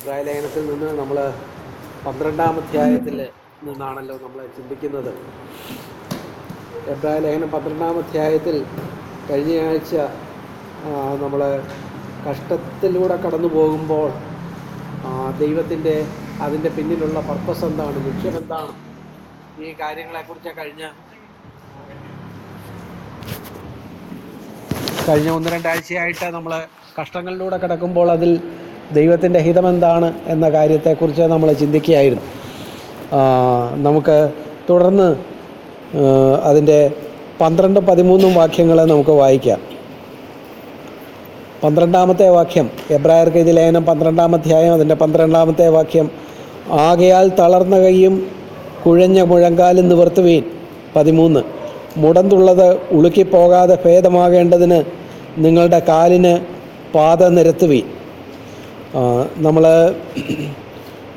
എബ്രായ ലേഖനത്തിൽ നിന്ന് നമ്മൾ പന്ത്രണ്ടാം അധ്യായത്തിൽ നിന്നാണല്ലോ നമ്മൾ ചിന്തിക്കുന്നത്. എബ്രായ ലേഖനം പന്ത്രണ്ടാം അധ്യായത്തിൽ കഴിഞ്ഞ ആഴ്ച നമ്മൾ കഷ്ടത്തിലൂടെ കടന്നു പോകുമ്പോൾ ദൈവത്തിന്റെ അതിന്റെ പിന്നിലുള്ള പർപ്പസ് എന്താണ് ലക്ഷ്യം എന്താണ്? ഈ കാര്യങ്ങളെക്കുറിച്ച് കഴിഞ്ഞ കഴിഞ്ഞ ഒന്ന് രണ്ടാഴ്ചയായിട്ട് നമ്മൾ കഷ്ടങ്ങളിലൂടെ കിടക്കുമ്പോൾ അതിൽ ദൈവത്തിന്റെ ഹിതമെന്താണ് എന്ന കാര്യത്തെക്കുറിച്ച് നമ്മൾ ചിന്തിക്കുകയായിരുന്നു. നമുക്ക് തുടർന്ന് അതിന്റെ പന്ത്രണ്ട് പതിമൂന്നും വാക്യങ്ങൾ നമുക്ക് വായിക്കാം. പന്ത്രണ്ടാമത്തെ വാക്യം എബ്രായർക്ക് ലേഖനം പന്ത്രണ്ടാമധ്യായം അതിന്റെ പന്ത്രണ്ടാമത്തെ വാക്യം ആകയാൽ തളർന്ന കൈയും കുഴഞ്ഞ മുഴങ്കാലും നിവർത്തുവീൻ. പതിമൂന്ന് മുടന്തുള്ളത് ഉളുക്കിപ്പോകാതെ ഭേദമാകേണ്ടതിന് നിങ്ങളുടെ കാലിന് പാത നിരത്തുവീൻ. നമ്മൾ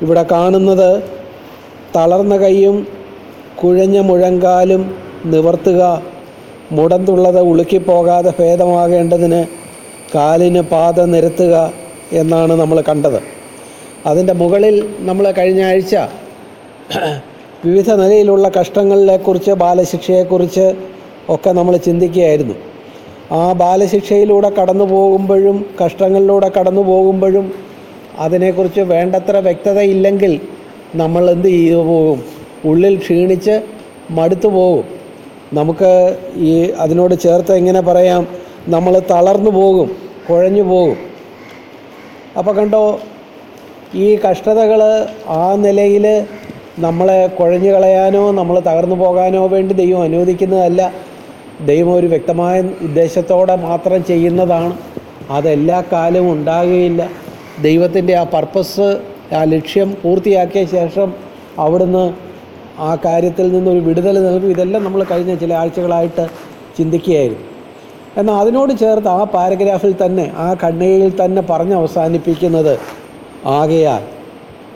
ഇവിടെ കാണുന്നത് തളർന്ന കൈയും കുഴഞ്ഞ മുഴങ്കാലും നിവർത്തുക മുടന്തുള്ളത് ഉളുക്കിപ്പോകാതെ ഭേദമാകേണ്ടതിന് കാലിന് പാത നിരത്തുക എന്നാണ് നമ്മൾ കണ്ടത്. അതിന്റെ മുകളിൽ നമ്മൾ കഴിഞ്ഞ ആഴ്ച വിവിധ നിലയിലുള്ള കഷ്ടങ്ങളെക്കുറിച്ച് ബാലശിക്ഷയെക്കുറിച്ച് ഒക്കെ നമ്മൾ ചിന്തിക്കുകയായിരുന്നു. ആ ബാലശിക്ഷയിലൂടെ കടന്നു പോകുമ്പോഴും കഷ്ടങ്ങളിലൂടെ കടന്നു പോകുമ്പോഴും അതിനെക്കുറിച്ച് വേണ്ടത്ര വ്യക്തതയില്ലെങ്കിൽ നമ്മൾ എന്ത് ചെയ്തു പോകും? ഉള്ളിൽ ക്ഷീണിച്ച് മടുത്തു പോകും. നമുക്ക് ഈ അതിനോട് ചേർത്ത് എങ്ങനെ പറയാം? നമ്മൾ തളർന്നു പോകും കുഴഞ്ഞു പോകും. അപ്പോൾ കണ്ടോ ഈ കഷ്ടതകൾ ആ നിലയിൽ നമ്മളെ കുഴഞ്ഞു കളയാനോ നമ്മൾ തകർന്നു പോകാനോ വേണ്ടി ദൈവം അനുവദിക്കുന്നതല്ല. ദൈവം ഒരു വ്യക്തമായ ഉദ്ദേശത്തോടെ മാത്രം ചെയ്യുന്നതാണ്. അതെല്ലാ കാലവും ഉണ്ടാകുകയില്ല. ദൈവത്തിന്റെ ആ പർപ്പസ് ആ ലക്ഷ്യം പൂർത്തിയാക്കിയ ശേഷം അവിടുന്ന് ആ കാര്യത്തിൽ നിന്നൊരു വിടുതൽ നൽകും. ഇതെല്ലാം നമ്മൾ കഴിഞ്ഞ ചില ആഴ്ചകളായിട്ട് ചിന്തിക്കുകയായിരുന്നു. എന്നാൽ അതിനോട് ചേർത്ത് ആ പാരഗ്രാഫിൽ തന്നെ ആ കണ്ണികയിൽ തന്നെ പറഞ്ഞ് അവസാനിപ്പിക്കുന്നത് ആകയാൽ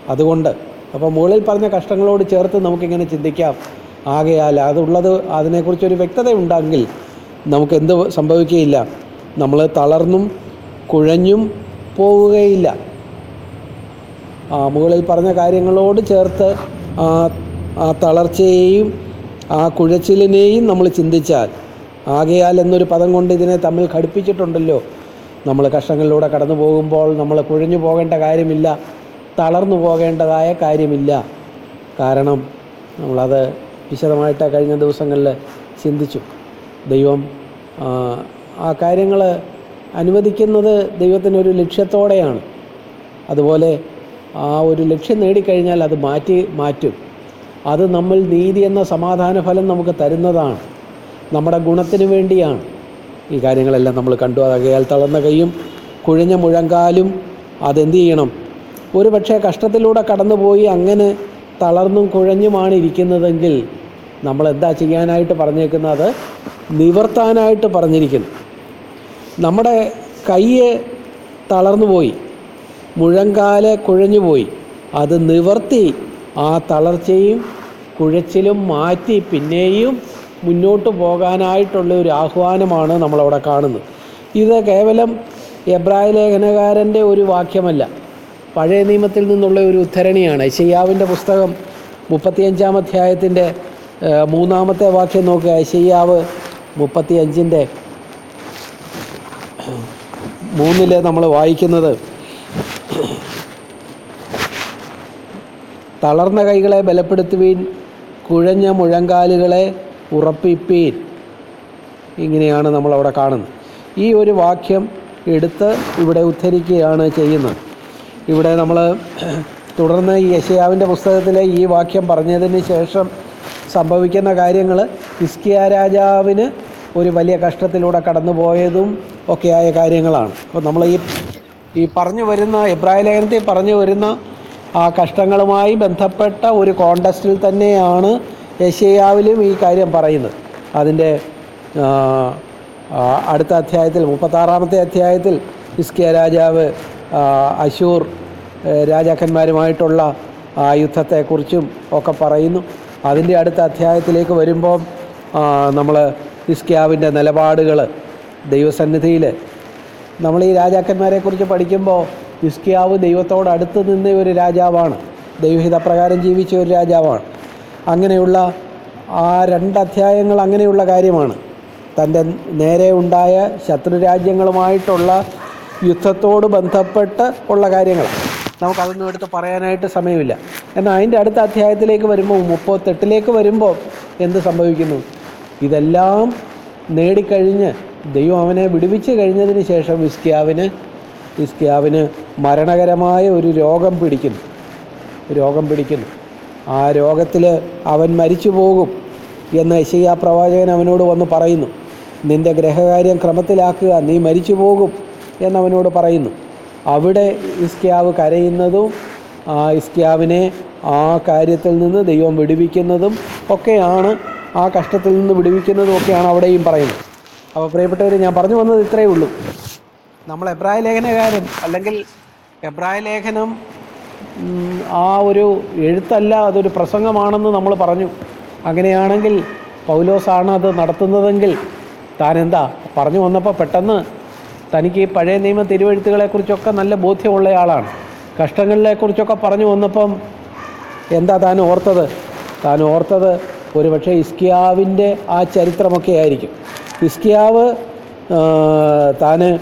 അതുകൊണ്ട്. അപ്പോൾ മുകളിൽ പറഞ്ഞ കഷ്ടങ്ങളോട് ചേർത്ത് നമുക്കിങ്ങനെ ചിന്തിക്കാം. ആകയാൽ അതുള്ളത് അതിനെക്കുറിച്ചൊരു വ്യക്തത ഉണ്ടെങ്കിൽ നമുക്ക് എന്ത് സംഭവിക്കുകയില്ല. നമ്മൾ തളർന്നും കുഴഞ്ഞും പോവുകയില്ല. മുകളിൽ പറഞ്ഞ കാര്യങ്ങളോട് ചേർത്ത് തളർച്ചയെയും ആ കുഴച്ചിലിനെയും നമ്മൾ ചിന്തിച്ചാൽ ആകയാൽ എന്നൊരു പദം കൊണ്ട് ഇതിനെ തമ്മിൽ ഘടിപ്പിച്ചിട്ടുണ്ടല്ലോ. നമ്മൾ കഷ്ടങ്ങളിലൂടെ കടന്നു പോകുമ്പോൾ നമ്മൾ കുഴഞ്ഞു പോകേണ്ട കാര്യമില്ല തളർന്നു പോകേണ്ടതായ കാര്യമില്ല. കാരണം നമ്മളത് വിശദമായിട്ട് കഴിഞ്ഞ ദിവസങ്ങളിൽ ചിന്തിച്ചു. ദൈവം ആ കാര്യങ്ങൾ അനുവദിക്കുന്നത് ദൈവത്തിനൊരു ലക്ഷ്യത്തോടെയാണ്. അതുപോലെ ആ ഒരു ലക്ഷ്യം നേടിക്കഴിഞ്ഞാൽ അത് മാറ്റി മാറ്റും. അത് നമ്മൾ നീതി എന്ന സമാധാന ഫലം നമുക്ക് തരുന്നതാണ്. നമ്മുടെ ഗുണത്തിന് വേണ്ടിയാണ്. ഈ കാര്യങ്ങളെല്ലാം നമ്മൾ കണ്ടു. അകയാൽ തളർന്ന കൈയും കുഴഞ്ഞ മുഴങ്കാലും അതെന്ത് ചെയ്യണം? ഒരു പക്ഷേ കഷ്ടത്തിലൂടെ കടന്നുപോയി അങ്ങനെ തളർന്നും കുഴഞ്ഞുമാണ് ഇരിക്കുന്നതെങ്കിൽ നമ്മൾ എന്താ ചെയ്യാനായിട്ട് പറഞ്ഞേക്കുന്നത്? നിവർത്താനായിട്ട് പറഞ്ഞിരിക്കുന്നു നമ്മുടെ കയ്യ് തളർന്നുപോയി മുഴങ്കാൽ കുഴഞ്ഞുപോയി അത് നിവർത്തി ആ തളർച്ചയും കുഴച്ചിലും മാറ്റി പിന്നെയും മുന്നോട്ട് പോകാനായിട്ടുള്ള ഒരു ആഹ്വാനമാണ് നമ്മളവിടെ കാണുന്നത്. ഇത് കേവലം എബ്രായ ലേഖനകാരന്റെ ഒരു വാക്യമല്ല. പഴയ നിയമത്തിൽ നിന്നുള്ള ഒരു ഉദ്ധരണിയാണ്. ഐശയ്യാവിന്റെ പുസ്തകം മുപ്പത്തിയഞ്ചാം അധ്യായത്തിന്റെ മൂന്നാമത്തെ വാക്യം നോക്കുക. ഐശയ്യാവ് മുപ്പത്തിയഞ്ചിന്റെ മൂന്നിൽ നമ്മൾ വായിക്കുന്നത് തളർന്ന കൈകളെ ബലപ്പെടുത്തുവീൻ കുഴഞ്ഞ മുഴങ്കാലുകളെ ഉറപ്പിപ്പീൻ. ഇങ്ങനെയാണ് നമ്മളവിടെ കാണുന്നത്. ഈ ഒരു വാക്യം എടുത്ത് ഇവിടെ ഉദ്ധരിക്കുകയാണ് ചെയ്യുന്നത്. ഇവിടെ നമ്മൾ തുടർന്ന് ഈ യശയാവിന്റെ പുസ്തകത്തിലെ ഈ വാക്യം പറഞ്ഞതിന് ശേഷം സംഭവിക്കുന്ന കാര്യങ്ങൾ ഇസ്കിയ രാജാവിന് ഒരു വലിയ കഷ്ടത്തിലൂടെ കടന്നുപോയതും ഒക്കെയായ കാര്യങ്ങളാണ്. അപ്പോൾ നമ്മൾ ഈ ഈ പറഞ്ഞു വരുന്ന ഇബ്രാഹിം ലേഖനത്തിൽ പറഞ്ഞു വരുന്ന ആ കഷ്ടങ്ങളുമായി ബന്ധപ്പെട്ട ഒരു കോണ്ടസ്റ്റിൽ തന്നെയാണ് യശയാവിലും ഈ കാര്യം പറയുന്നത്. അതിന്റെ അടുത്ത അധ്യായത്തിൽ മുപ്പത്താറാമത്തെ അധ്യായത്തിൽ ഇസ്കിയ രാജാവ് അശൂർ രാജാക്കന്മാരുമായിട്ടുള്ള യുദ്ധത്തെക്കുറിച്ചും ഒക്കെ പറയുന്നു. അതിന്റെ അടുത്ത അധ്യായത്തിലേക്ക് വരുമ്പോൾ നമ്മൾ ഹിസ്കിയാവിന്റെ നിലപാടുകൾ ദൈവസന്നിധിയിൽ. നമ്മൾ ഈ രാജാക്കന്മാരെക്കുറിച്ച് പഠിക്കുമ്പോൾ ഹിസ്കിയാവ് ദൈവത്തോട് അടുത്ത് നിന്ന ഒരു രാജാവാണ്. ദൈവഹിതപ്രകാരം ജീവിച്ച ഒരു രാജാവാണ്. അങ്ങനെയുള്ള ആ രണ്ട് അധ്യായങ്ങൾ അങ്ങനെയുള്ള കാര്യമാണ്. തന്റെ നേരെ ഉണ്ടായ ശത്രുരാജ്യങ്ങളുമായിട്ടുള്ള യുദ്ധത്തോട് ബന്ധപ്പെട്ട് ഉള്ള കാര്യങ്ങൾ. നമുക്കതൊന്നും എടുത്ത് പറയാനായിട്ട് സമയമില്ല. എന്നാൽ അതിന്റെ അടുത്ത അധ്യായത്തിലേക്ക് വരുമ്പോൾ മുപ്പത്തെട്ടിലേക്ക് വരുമ്പോൾ എന്ത് സംഭവിക്കുന്നു? ഇതെല്ലാം നേടിക്കഴിഞ്ഞ് ദൈവം അവനെ വിടുവിച്ച് കഴിഞ്ഞതിന് ശേഷം ഇസ്കിയാവിന് ഇസ്കിയാവിന് മരണകരമായ ഒരു രോഗം പിടിക്കുന്നു. രോഗം പിടിക്കുന്നു. ആ രോഗത്തിൽ അവൻ മരിച്ചു പോകും എന്ന് യശയ്യാ പ്രവാചകൻ അവനോട് വന്ന് പറയുന്നു. നിന്റെ ഗ്രഹകാര്യം ക്രമത്തിലാക്കുക നീ മരിച്ചു പോകും എന്നവനോട് പറയുന്നു. അവിടെ ഇസ്കിയാവ് കരയുന്നതും ആ ഇസ്കിയാവിനെ ആ കാര്യത്തിൽ നിന്ന് ദൈവം വിടുവിക്കുന്നതും ഒക്കെയാണ് ആ കഷ്ടത്തിൽ നിന്ന് വിടുവിക്കുന്നതും ഒക്കെയാണ് അവിടെയും പറയുന്നത്. അപ്പോൾ പ്രിയപ്പെട്ടവർ ഞാൻ പറഞ്ഞു വന്നത് ഇത്രയേ ഉള്ളൂ. നമ്മൾ എബ്രായ ലേഖനകാരൻ അല്ലെങ്കിൽ എബ്രായ ലേഖനം ആ ഒരു എഴുത്തല്ല അതൊരു പ്രസംഗമാണെന്ന് നമ്മൾ പറഞ്ഞു. അങ്ങനെയാണെങ്കിൽ പൗലോസാണ് അത് നടത്തുന്നതെങ്കിൽ താൻ എന്താ പറഞ്ഞു വന്നപ്പോൾ പെട്ടെന്ന് തനിക്ക് ഈ പഴയ നിയമ തിരുവഴുത്തുകളെക്കുറിച്ചൊക്കെ നല്ല ബോധ്യമുള്ള ആളാണ്. കഷ്ടങ്ങളിലെക്കുറിച്ചൊക്കെ പറഞ്ഞു വന്നപ്പം എന്താ താൻ ഓർത്തത്? താൻ ഓർത്തത് ഒരുപക്ഷെ ഇസ്കിയാവിന്റെ ആ ചരിത്രമൊക്കെ ആയിരിക്കും. ഇസ്കിയാവ് താന്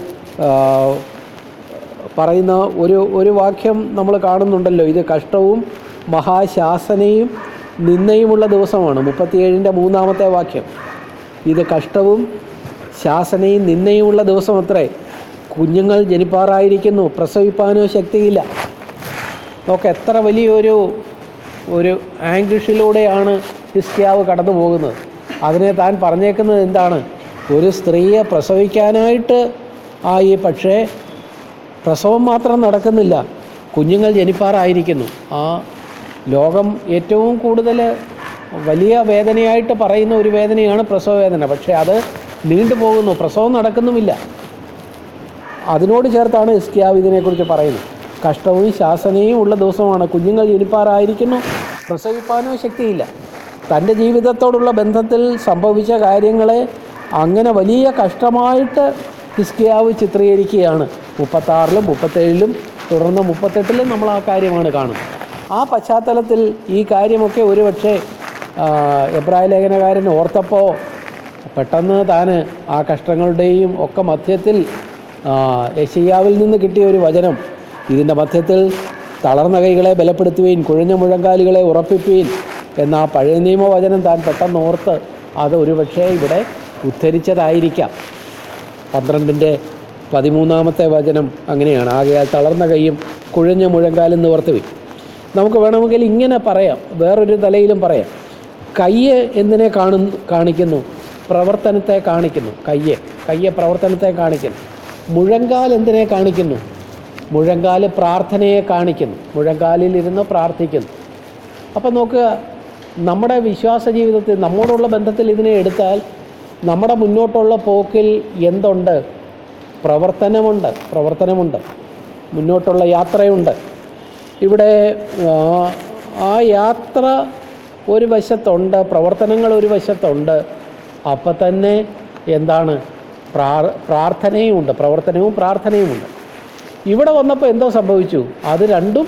പറയുന്ന ഒരു ഒരു വാക്യം നമ്മൾ കാണുന്നുണ്ടല്ലോ. ഇത് കഷ്ടവും മഹാശാസനയും നിന്നയുമുള്ള ദിവസമാണ്. മുപ്പത്തിയേഴിന്റെ മൂന്നാമത്തെ വാക്യം. ഇത് കഷ്ടവും ശാസനയും നിന്നയുമുള്ള ദിവസം അത്രേ കുഞ്ഞുങ്ങൾ ജനിപ്പാറായിരിക്കുന്നു. പ്രസവിപ്പാനോ ശക്തിയില്ല. നോക്ക് എത്ര വലിയൊരു ഒരു ആംഗ്ലിഷിലൂടെയാണ് ഹിസ്കിയാവ് കടന്നു പോകുന്നത്. അതിനെ താൻ പറഞ്ഞേക്കുന്നത് എന്താണ്? ഒരു സ്ത്രീയെ പ്രസവിക്കാനായിട്ട് ആയി പക്ഷേ പ്രസവം മാത്രം നടക്കുന്നില്ല. കുഞ്ഞുങ്ങൾ ജനിപ്പാറായിരിക്കുന്നു. ആ ലോകം ഏറ്റവും കൂടുതൽ വലിയ വേദനയായിട്ട് പറയുന്ന ഒരു വേദനയാണ് പ്രസവ വേദന പക്ഷേ അത് നീണ്ടുപോകുന്നു പ്രസവം നടക്കുന്നുമില്ല. അതിനോട് ചേർത്താണ് ഇസ്കിയാവ് ഇതിനെക്കുറിച്ച് പറയുന്നത്. കഷ്ടവും ശാസനയും ഉള്ള ദിവസമാണ്. കുഞ്ഞുങ്ങൾ ജനിപ്പാറായിരിക്കുന്നു. പ്രസവിപ്പാനോ ശക്തിയില്ല. തന്റെ ജീവിതത്തോടുള്ള ബന്ധത്തിൽ സംഭവിച്ച കാര്യങ്ങളെ അങ്ങനെ വലിയ കഷ്ടമായിട്ട് ഹിസ്കിയാവ് ചിത്രീകരിക്കുകയാണ്. മുപ്പത്താറിലും മുപ്പത്തേഴിലും തുടർന്ന് മുപ്പത്തെട്ടിലും നമ്മൾ ആ കാര്യമാണ് കാണുന്നത്. ആ പശ്ചാത്തലത്തിൽ ഈ കാര്യമൊക്കെ ഒരുപക്ഷെ എബ്രായ ലേഖനകാരൻ ഓർത്തപ്പോൾ പെട്ടെന്ന് താൻ ആ കഷ്ടങ്ങളുടെയും ഒക്കെ മധ്യത്തിൽ യെശയ്യാവിൽ നിന്ന് കിട്ടിയ ഒരു വചനം ഇതിന്റെ മധ്യത്തിൽ തളർന്ന കൈകളെ ബലപ്പെടുത്തുകയും കുഴഞ്ഞ മുഴങ്കാലുകളെ ഉറപ്പിക്കുകയും എന്ന പഴയ നിയമവചനം താൻ പെട്ടെന്ന് ഓർത്ത് അത് ഒരുപക്ഷെ ഇവിടെ ഉദ്ധരിച്ചതായിരിക്കാം. പന്ത്രണ്ടിന്റെ പതിമൂന്നാമത്തെ വചനം അങ്ങനെയാണ്. ആകയാൽ തളർന്ന കൈയും കുഴഞ്ഞ മുഴങ്കാലും നിവർത്തുവി നമുക്ക് വേണമെങ്കിൽ ഇങ്ങനെ പറയാം. വേറൊരു തലയിലും പറയാം. കയ്യെ എന്തിനെ കാണുന്നു കാണിക്കുന്നു? പ്രവർത്തനത്തെ കാണിക്കുന്നു. കയ്യെ. കയ്യെ പ്രവർത്തനത്തെ കാണിക്കുന്നു. മുഴങ്കാൽ എന്തിനെ കാണിക്കുന്നു? മുഴങ്കാൽ പ്രാർത്ഥനയെ കാണിക്കുന്നു. മുഴങ്കാലിൽ ഇരുന്ന് പ്രാർത്ഥിക്കുന്നു. അപ്പം നോക്കുക നമ്മുടെ വിശ്വാസ ജീവിതത്തിൽ നമ്മോടുള്ള ബന്ധത്തിൽ ഇതിനെ എടുത്താൽ നമ്മുടെ മുന്നോട്ടുള്ള പോക്കിൽ എന്തുണ്ട്? പ്രവർത്തനമുണ്ട് പ്രവർത്തനമുണ്ട്. മുന്നോട്ടുള്ള യാത്രയുണ്ട്. ഇവിടെ ആ, യാത്ര ഒരു വശത്തുണ്ട് പ്രവർത്തനങ്ങൾ ഒരു വശത്തുണ്ട്. അപ്പം തന്നെ എന്താണ്? പ്രാർ പ്രാർത്ഥനയുമുണ്ട് പ്രവർത്തനവും പ്രാർത്ഥനയുമുണ്ട്. ഇവിടെ വന്നപ്പോൾ എന്തോ സംഭവിച്ചു? അത് രണ്ടും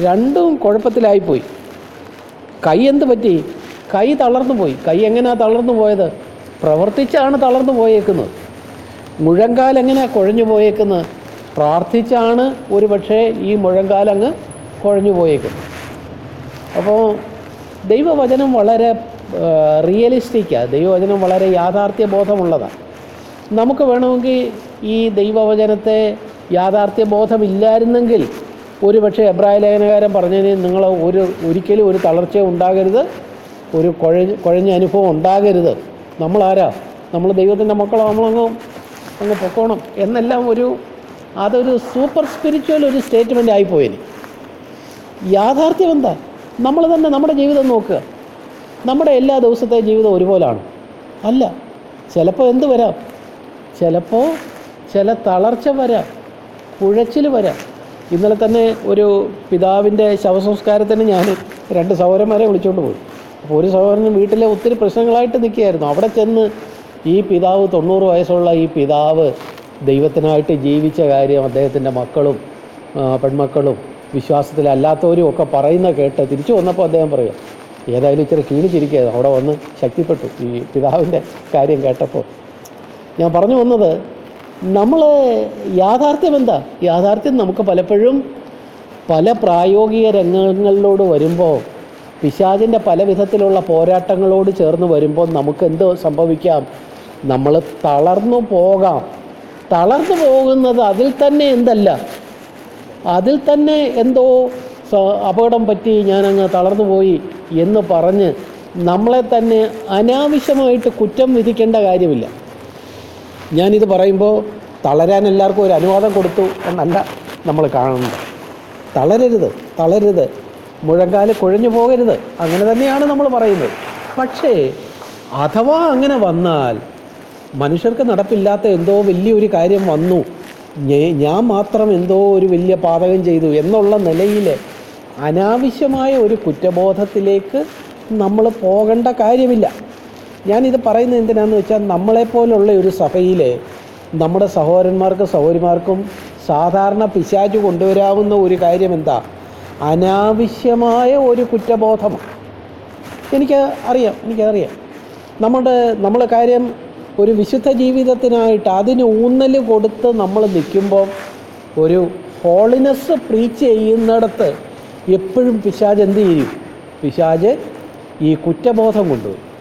രണ്ടും കുഴപ്പത്തിലായിപ്പോയി. കൈ എന്ത് പറ്റി? കൈ തളർന്നു പോയി. കൈ എങ്ങനെയാണ് തളർന്നു പോയത്? പ്രവർത്തിച്ചാണ് തളർന്നു പോയേക്കുന്നത്. മുഴങ്കാൽ എങ്ങനെയാണ് കുഴഞ്ഞു പോയേക്കുന്നത്? പ്രാർത്ഥിച്ചാണ് ഒരു പക്ഷേ ഈ മുഴങ്കാലങ്ങ് കുഴഞ്ഞു പോയേക്കുന്നത്. അപ്പോൾ ദൈവവചനം വളരെ റിയലിസ്റ്റിക്കാണ് ദൈവവചനം വളരെ യാഥാർത്ഥ്യ ബോധമുള്ളതാണ് നമുക്ക് വേണമെങ്കിൽ ഈ ദൈവവചനത്തെ യാഥാർത്ഥ്യ ബോധമില്ലായിരുന്നെങ്കിൽ ഒരു പക്ഷേ എബ്രായ ലേഖനകാരൻ പറഞ്ഞതിന് നിങ്ങൾ ഒരു ഒരിക്കലും ഒരു തളർച്ച ഉണ്ടാകരുത്. ഒരു കുഴഞ്ഞ കുഴഞ്ഞ അനുഭവം ഉണ്ടാകരുത്. നമ്മളാരാ? നമ്മൾ ദൈവത്തിന്റെ മക്കളോ. നമ്മളങ്ങ് അങ്ങ് പൊക്കോണം. എന്നെല്ലാം ഒരു അതൊരു സൂപ്പർ സ്പിരിച്വൽ ഒരു സ്റ്റേറ്റ്മെന്റ് ആയിപ്പോയിന്. യാഥാർത്ഥ്യം എന്താ? നമ്മൾ തന്നെ നമ്മുടെ ജീവിതം നോക്കുക. നമ്മുടെ എല്ലാ ദിവസത്തെ ജീവിതം ഒരുപോലാണ്. അല്ല ചിലപ്പോൾ എന്ത് വരാം? ചിലപ്പോൾ ചില തളർച്ച വരാം. കുഴച്ചിൽ വരാം. ഇന്നലെ തന്നെ ഒരു പിതാവിന്റെ ശവസംസ്കാരത്തിന് ഞാൻ രണ്ട് സഹോദരന്മാരെ വിളിച്ചുകൊണ്ട് പോയി. അപ്പോൾ ഒരു സഹോദരൻ വീട്ടിലെ ഒത്തിരി പ്രശ്നങ്ങളായിട്ട് നിൽക്കുകയായിരുന്നു. അവിടെ ചെന്ന് ഈ പിതാവ് തൊണ്ണൂറ് വയസ്സുള്ള ഈ പിതാവ് ദൈവത്തിനായിട്ട് ജീവിച്ച കാര്യം അദ്ദേഹത്തിന്റെ മക്കളും പെൺമക്കളും വിശ്വാസത്തിലല്ലാത്തവരും ഒക്കെ പറയുന്ന കേട്ട് തിരിച്ചു വന്നപ്പോൾ അദ്ദേഹം പറയുക ഏതായാലും ഇച്ചിരി ക്ഷീണിച്ചിരിക്കുകയാണ് അവിടെ വന്ന് ശക്തിപ്പെട്ടു. ഈ പിതാവിന്റെ കാര്യം കേട്ടപ്പോൾ ഞാൻ പറഞ്ഞു വന്നത് നമ്മൾ യാഥാർത്ഥ്യം എന്താ? യാഥാർത്ഥ്യം നമുക്ക് പലപ്പോഴും പല പ്രായോഗിക രംഗങ്ങളിലോട് വരുമ്പോൾ പിശാചിന്റെ പല വിധത്തിലുള്ള പോരാട്ടങ്ങളോട് ചേർന്ന് വരുമ്പോൾ നമുക്ക് എന്ത് സംഭവിക്കാം? നമ്മൾ തളർന്നു പോകാം. തളർന്നു പോകുന്നത് അതിൽ തന്നെ എന്തല്ല? അതിൽ തന്നെ എന്തോ അപകടം പറ്റി ഞാനങ്ങ് തളർന്നു പോയി എന്ന് പറഞ്ഞ് നമ്മളെ തന്നെ അനാവശ്യമായിട്ട് കുറ്റം വിധിക്കേണ്ട കാര്യമില്ല. ഞാനിത് പറയുമ്പോൾ തളരാൻ എല്ലാവർക്കും ഒരു അനുവാദം കൊടുത്തു എന്നല്ല നമ്മൾ കാണുന്നത്. തളരരുത് തളരരുത്. മുഴങ്കാൽ കുഴഞ്ഞു പോകരുത്. അങ്ങനെ തന്നെയാണ് നമ്മൾ പറയുന്നത്. പക്ഷേ അഥവാ അങ്ങനെ വന്നാൽ മനുഷ്യർക്ക് നടപ്പില്ലാത്ത എന്തോ വലിയൊരു കാര്യം വന്നു. ഞാൻ മാത്രം എന്തോ ഒരു വലിയ പാതകം ചെയ്തു എന്നുള്ള നിലയിൽ അനാവശ്യമായ ഒരു കുറ്റബോധത്തിലേക്ക് നമ്മൾ പോകേണ്ട കാര്യമില്ല. ഞാനിത് പറയുന്നത് എന്തിനാണെന്ന് വെച്ചാൽ നമ്മളെപ്പോലുള്ള ഒരു സഭയിൽ നമ്മുടെ സഹോദരന്മാർക്കും സഹോദരിമാർക്കും സാധാരണ പിശാചു കൊണ്ടുവരാവുന്ന ഒരു കാര്യം എന്താ അനാവശ്യമായ ഒരു കുറ്റബോധമാണ്. എനിക്ക് അറിയാം എനിക്കറിയാം നമ്മുടെ നമ്മൾ കാര്യം ഒരു വിശുദ്ധ ജീവിതത്തിനായിട്ട് അതിന് ഊന്നൽ കൊടുത്ത് നമ്മൾ നിൽക്കുമ്പോൾ ഒരു ഹോളിനെസ് പ്രീച്ച് ചെയ്യുന്നിടത്ത് എപ്പോഴും പിശാജ് എന്ത് ചെയ്യും? പിശാജ് ഈ കുറ്റബോധം കൊണ്ടുവരും.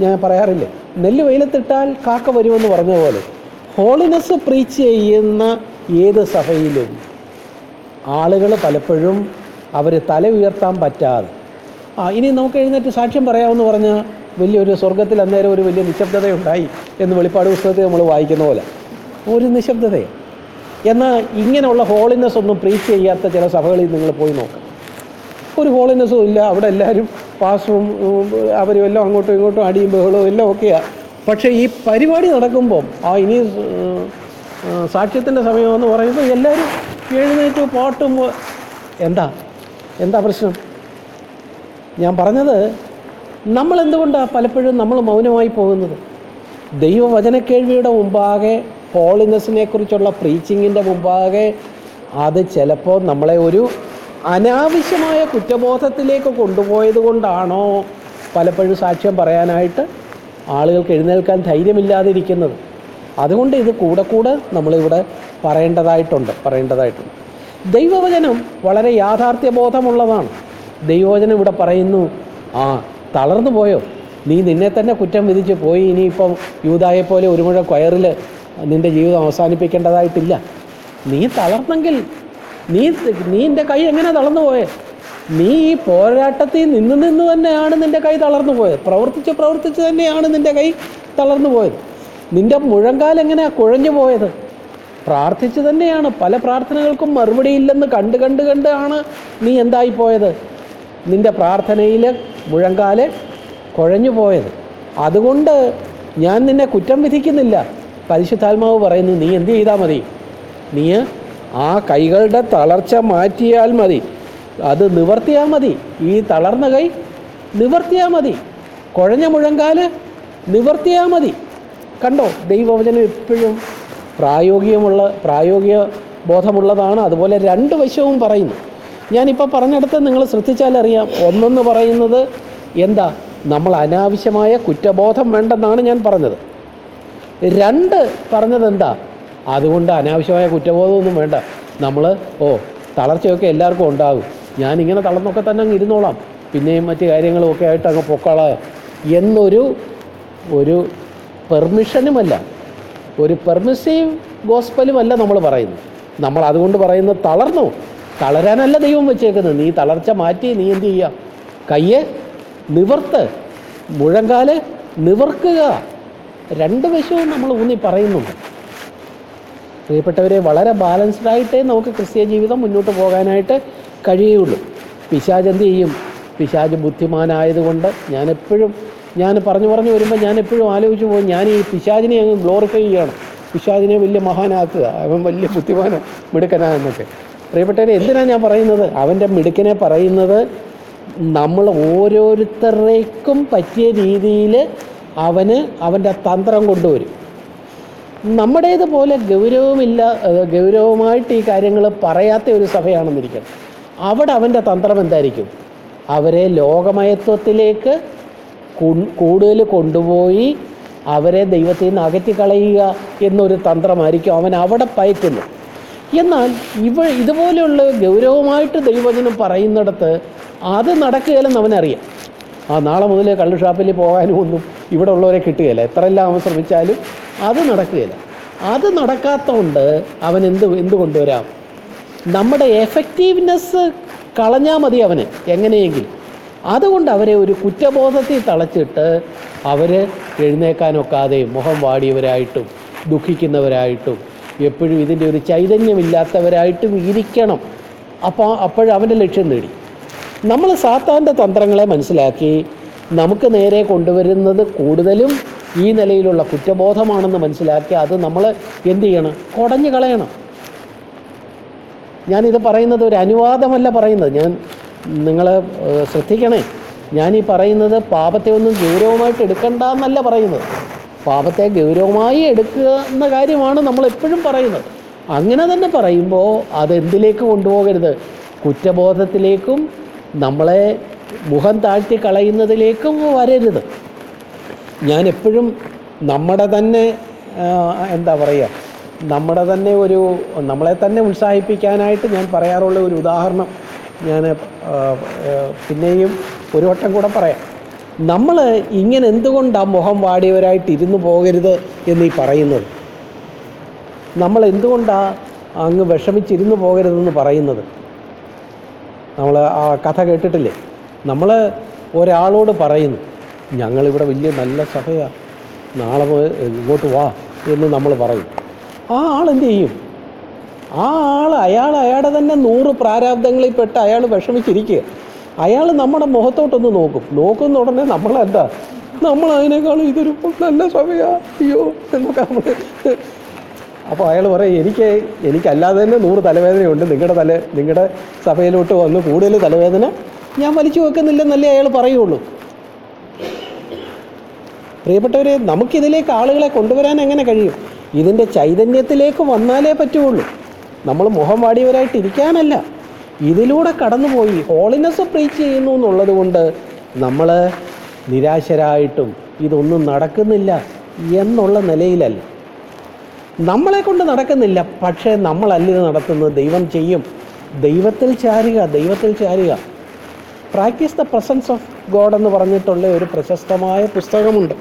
ഞാൻ പറയാറില്ലേ. നെല്ല് വെയിലത്തിട്ടാൽ കാക്ക വരുമെന്ന് പറഞ്ഞ പോലെ ഹോളിനെസ് പ്രീച്ച് ചെയ്യുന്ന ഏത് സഭയിലും ആളുകൾ പലപ്പോഴും അവർ തല ഉയർത്താൻ പറ്റാതെ. ആ ഇനി നമുക്ക് എഴുന്നേറ്റ് സാക്ഷ്യം പറയാമെന്ന് പറഞ്ഞാൽ വലിയൊരു സ്വർഗത്തിൽ അന്നേരം ഒരു വലിയ നിശബ്ദതയുണ്ടായി എന്ന് വെളിപ്പാട് പുസ്തകത്തിൽ നമ്മൾ വായിക്കുന്ന പോലെ. ഒരു നിശബ്ദതയാണ് എന്നാൽ ഇങ്ങനെയുള്ള ഹോളിനെസ് ഒന്നും പ്രീച്ച് ചെയ്യാത്ത ചില സഭകളിൽ നിങ്ങൾ പോയി നോക്കാം. ഒരു ഹോളിനെസ്സും ഇല്ല. അവിടെ എല്ലാവരും പാസും അവരും എല്ലാം അങ്ങോട്ടും ഇങ്ങോട്ടും അടിയും ബഹളവും എല്ലാം ഒക്കെയാണ് പക്ഷേ ഈ പരിപാടി നടക്കുമ്പം ആ ഇനി സാക്ഷ്യത്തിന്റെ സമയമെന്ന് പറയുമ്പോൾ എല്ലാവരും എഴുന്നേറ്റ് പാട്ടും എന്താ? എന്താ പ്രശ്നം? ഞാൻ പറഞ്ഞത് നമ്മൾ എന്തുകൊണ്ടാണ് പലപ്പോഴും നമ്മൾ മൗനമായി പോകുന്നത്? ദൈവവചനക്കേഴ്വിയുടെ മുമ്പാകെ ഹോളിനെസ്സിനെ കുറിച്ചുള്ള പ്രീച്ചിങ്ങിന്റെ മുമ്പാകെ അത് ചിലപ്പോൾ നമ്മളെ ഒരു അനാവശ്യമായ കുറ്റബോധത്തിലേക്ക് കൊണ്ടുപോയത് കൊണ്ടാണോ പലപ്പോഴും സാക്ഷ്യം പറയാനായിട്ട് ആളുകൾക്ക് എഴുന്നേൽക്കാൻ ധൈര്യമില്ലാതിരിക്കുന്നത്? അതുകൊണ്ട് ഇത് കൂടെ കൂടെ നമ്മളിവിടെ പറയേണ്ടതായിട്ടുണ്ട് പറയേണ്ടതായിട്ടുണ്ട്. ദൈവവചനം വളരെ യാഥാർത്ഥ്യബോധമുള്ളതാണ്. ദൈവവചനം ഇവിടെ പറയുന്നു ആ തളർന്നു പോയോ? നീ നിന്നെ തന്നെ കുറ്റം വിധിച്ച് പോയി ഇനിയിപ്പം യൂതായെ പോലെ ഒരു മുഴ കൊയറിൽ നിന്റെ ജീവിതം അവസാനിപ്പിക്കേണ്ടതായിട്ടില്ല. നീ തളർന്നെങ്കിൽ നീ നീ എന്റെ കൈ എങ്ങനെ തളർന്നു പോയേ? നീ ഈ പോരാട്ടത്തിൽ നിന്ന് നിന്ന് തന്നെയാണ് നിന്റെ കൈ തളർന്നു പോയത് പ്രവർത്തിച്ച് പ്രവർത്തിച്ച് തന്നെയാണ് നിന്റെ കൈ തളർന്നു പോയത്. നിന്റെ മുഴങ്കാൽ എങ്ങനെയാണ് കുഴഞ്ഞു പോയത്? പ്രാർത്ഥിച്ചു തന്നെയാണ് പല പ്രാർത്ഥനകൾക്കും മറുപടി ഇല്ലെന്ന് കണ്ട് കണ്ട് കണ്ടാണ് നീ എന്തായി പോയത്? നിന്റെ പ്രാർത്ഥനയിൽ മുഴങ്കാൽ കുഴഞ്ഞു പോയത്. അതുകൊണ്ട് ഞാൻ നിന്നെ കുറ്റം വിധിക്കുന്നില്ല. പരിശുദ്ധാത്മാവ് പറയുന്നു നീ എന്ത് ചെയ്താൽ മതി? നീ ആ കൈകളുടെ തളർച്ച മാറ്റിയാൽ മതി. അത് നിവർത്തിയാൽ മതി. ഈ തളർന്ന കൈ നിവർത്തിയാൽ മതി. കുഴഞ്ഞ മുഴങ്കാൽ നിവർത്തിയാൽ മതി. കണ്ടോ? ദൈവവചനം എപ്പോഴും പ്രായോഗികമുള്ള പ്രായോഗിക ബോധമുള്ളതാണ്. അതുപോലെ രണ്ട് വശവും പറയുന്നു. ഞാനിപ്പോൾ പറഞ്ഞിടത്ത് നിങ്ങൾ ശ്രദ്ധിച്ചാലറിയാം ഒന്നെന്ന് പറയുന്നത് എന്താ? നമ്മൾ അനാവശ്യമായ കുറ്റബോധം വേണ്ടെന്നാണ് ഞാൻ പറഞ്ഞത്. രണ്ട് പറഞ്ഞത് എന്താ? അതുകൊണ്ട് അനാവശ്യമായ കുറ്റബോധമൊന്നും വേണ്ട. നമ്മൾ ഓ തളർച്ചയൊക്കെ എല്ലാവർക്കും ഉണ്ടാകും. ഞാനിങ്ങനെ തളർന്നൊക്കെ തന്നെ അങ്ങ് ഇരുന്നോളാം. പിന്നെയും മറ്റ് കാര്യങ്ങളുമൊക്കെ ആയിട്ട് അങ്ങ് പൊക്കളാം. എന്നൊരു ഒരു പെർമിഷനുമല്ല. ഒരു പെർമിസീവ് ഗോസ്പലുമല്ല നമ്മൾ പറയുന്നത്. നമ്മൾ അതുകൊണ്ട് പറയുന്നത് തളർന്നു. തളരാനല്ല ദൈവം വെച്ചേക്കുന്നത്. നീ തളർച്ച മാറ്റി നീ എന്ത് ചെയ്യുക കയ്യെ നിവർത്ത്. മുഴങ്കാൽ നിവർക്കുക. രണ്ട് വശവും നമ്മൾ ഊന്നി പറയുന്നുണ്ട്. പ്രിയപ്പെട്ടവരെ വളരെ ബാലൻസ്ഡ് ആയിട്ടേ നമുക്ക് ക്രിസ്തീയ ജീവിതം മുന്നോട്ട് പോകാനായിട്ട് കഴിയുള്ളൂ. പിശാജ് എന്ത് ചെയ്യും? പിശാജ് ബുദ്ധിമാനായതുകൊണ്ട് ഞാനെപ്പോഴും ഞാൻ പറഞ്ഞു പറഞ്ഞു വരുമ്പോൾ ഞാൻ എപ്പോഴും ആലോചിച്ച് പോകും ഞാൻ ഈ പിശാജിനെ അങ്ങ് ഗ്ലോറിഫൈ ചെയ്യണം. പിശാജിനെ വലിയ മഹാനാക്കുക. അവൻ വലിയ ബുദ്ധിമാനോ മിടുക്കനാ എന്നൊക്കെ പ്രിയപ്പെട്ടവരെ എന്തിനാണ് ഞാൻ പറയുന്നത്? അവന്റെ മിടുക്കനെ പറയുന്നത് നമ്മൾ ഓരോരുത്തരേക്കും പറ്റിയ രീതിയിൽ അവന് അവന്റെ തന്ത്രം കൊണ്ടുവരും. നമ്മുടേതുപോലെ ഗൗരവമില്ല ഗൗരവമായിട്ട് ഈ കാര്യങ്ങൾ പറയാത്ത ഒരു സഭയാണെന്നിരിക്കണം അവിടെ അവന്റെ തന്ത്രം എന്തായിരിക്കും? അവരെ ലോകമയത്വത്തിലേക്ക് കൂടുതൽ കൊണ്ടുപോയി അവരെ ദൈവത്തിൽ നിന്ന് അകറ്റിക്കളയുക എന്നൊരു തന്ത്രമായിരിക്കും അവൻ അവിടെ പയറ്റുന്നത്. എന്നാൽ ഇവ ഇതുപോലെയുള്ള ഗൗരവമായിട്ട് ദൈവജനം പറയുന്നിടത്ത് അത് നടക്കുകയില്ലെന്ന് അവനറിയാം. ആ നാളെ മുതൽ കള്ളുഷാപ്പിൽ പോകാനും ഒന്നും ഇവിടെ ഉള്ളവരെ കിട്ടുകയില്ല. എത്രയെല്ലാം അവൻ ശ്രമിച്ചാലും അത് നടക്കുകയില്ല. അത് നടക്കാത്തതുകൊണ്ട് അവൻ എന്ത് എന്ത് കൊണ്ടുവരാം? നമ്മുടെ എഫക്റ്റീവ്നെസ് കളഞ്ഞാൽ മതി അവന് എങ്ങനെയെങ്കിലും അതുകൊണ്ട് അവരെ ഒരു കുറ്റബോധത്തിൽ തളച്ചിട്ട് അവർ എഴുന്നേക്കാനൊക്കാതെയും മുഖം വാടിയവരായിട്ടും ദുഃഖിക്കുന്നവരായിട്ടും എപ്പോഴും ഇതിന്റെ ഒരു ചൈതന്യമില്ലാത്തവരായിട്ടും ഇരിക്കണം. അപ്പോൾ അപ്പോഴവന്റെ ലക്ഷ്യം നേടി. നമ്മൾ സാത്താന്റെ തന്ത്രങ്ങളെ മനസ്സിലാക്കി നമുക്ക് നേരെ കൊണ്ടുവരുന്നത് കൂടുതലും ഈ നിലയിലുള്ള കുറ്റബോധമാണെന്ന് മനസ്സിലാക്കി അത് നമ്മൾ എന്ത് ചെയ്യണം? കുടഞ്ഞു കളയണം. ഞാനിത് പറയുന്നത് ഒരു അനുവാദമല്ല പറയുന്നത്. ഞാൻ നിങ്ങൾ ശ്രദ്ധിക്കണേ. ഈ പറയുന്നത് പാപത്തെ ഒന്നും ഗൗരവമായിട്ട് എടുക്കണ്ട എന്നല്ല പറയുന്നത്. പാപത്തെ ഗൗരവമായി എടുക്കുക എന്ന കാര്യമാണ് നമ്മൾ എപ്പോഴും പറയുന്നത്. അങ്ങനെ തന്നെ പറയുമ്പോൾ അതെന്തിലേക്ക് കൊണ്ടുപോകരുത്? കുറ്റബോധത്തിലേക്കും നമ്മളെ മുഖം താഴ്ത്തി കളയുന്നതിലേക്കും വരരുത്. ഞാൻ എപ്പോഴും നമ്മുടെ തന്നെ എന്താ പറയുക നമ്മുടെ തന്നെ ഒരു നമ്മളെ തന്നെ ഉത്സാഹിപ്പിക്കാനായിട്ട് ഞാൻ പറയാറുള്ള ഒരു ഉദാഹരണം ഞാൻ പിന്നെയും ഒരു വട്ടം കൂടെ പറയാം. നമ്മൾ ഇങ്ങനെ എന്തുകൊണ്ടാണ് മുഖം വാടിയവരായിട്ട് ഇരുന്ന് പോകരുത് എന്നീ പറയുന്നത്? നമ്മൾ എന്തുകൊണ്ടാണ് അങ്ങ് വിഷമിച്ചിരുന്ന് പോകരുതെന്ന് പറയുന്നത്? നമ്മൾ ആ കഥ കേട്ടിട്ടില്ലേ? നമ്മൾ ഒരാളോട് പറയുന്നു ഞങ്ങളിവിടെ വലിയ നല്ല സഭയാണ് നാളെ ഇങ്ങോട്ട് വാ എന്ന് നമ്മൾ പറയും. ആ ആൾ എന്ത് ചെയ്യും? ആ ആൾ അയാൾ അയാളുടെ തന്നെ നൂറ് പ്രാരാബ്ദങ്ങളിൽ പെട്ട് അയാൾ വിഷമിച്ചിരിക്കുക. അയാൾ നമ്മുടെ മുഖത്തോട്ടൊന്ന് നോക്കും. നോക്കുന്ന ഉടനെ നമ്മളെന്താ? നമ്മൾ അതിനേക്കാളും ഇതൊരു നല്ല സഭയാ. അയ്യോ എന്നൊക്കെ നമ്മൾ അപ്പോൾ അയാൾ പറയും എനിക്ക് എനിക്കല്ലാതെ തന്നെ നൂറ് തലവേദനയുണ്ട്. നിങ്ങളുടെ തല നിങ്ങളുടെ സഭയിലോട്ട് വന്ന് കൂടുതൽ തലവേദന ഞാൻ വലിച്ചു വെക്കുന്നില്ലെന്നല്ലേ അയാൾ പറയുള്ളൂ. പ്രിയപ്പെട്ടവരെ നമുക്കിതിലേക്ക് ആളുകളെ കൊണ്ടുവരാൻ എങ്ങനെ കഴിയും? ഇതിന്റെ ചൈതന്യത്തിലേക്ക് വന്നാലേ പറ്റുള്ളൂ. നമ്മൾ മുഖം വാടിയവരായിട്ട് ഇരിക്കാനല്ല. ഇതിലൂടെ കടന്നുപോയി ഹോളിനെസ് പ്രീച്ച് ചെയ്യുന്നു എന്നുള്ളത് കൊണ്ട് നമ്മൾ നിരാശരായിട്ടും ഇതൊന്നും നടക്കുന്നില്ല എന്നുള്ള നിലയിലല്ല. നമ്മളെ കൊണ്ട് നടക്കുന്നില്ല പക്ഷേ നമ്മളല്ല ഇത് നടത്തുന്നത്. ദൈവം ചെയ്യും. ദൈവത്തിൽ ചാരുക ദൈവത്തിൽ ചാരുക. Practice the presence of God എന്ന് പറഞ്ഞിട്ടുള്ള ഒരു പ്രശസ്തമായ പുസ്തകമുണ്ട്.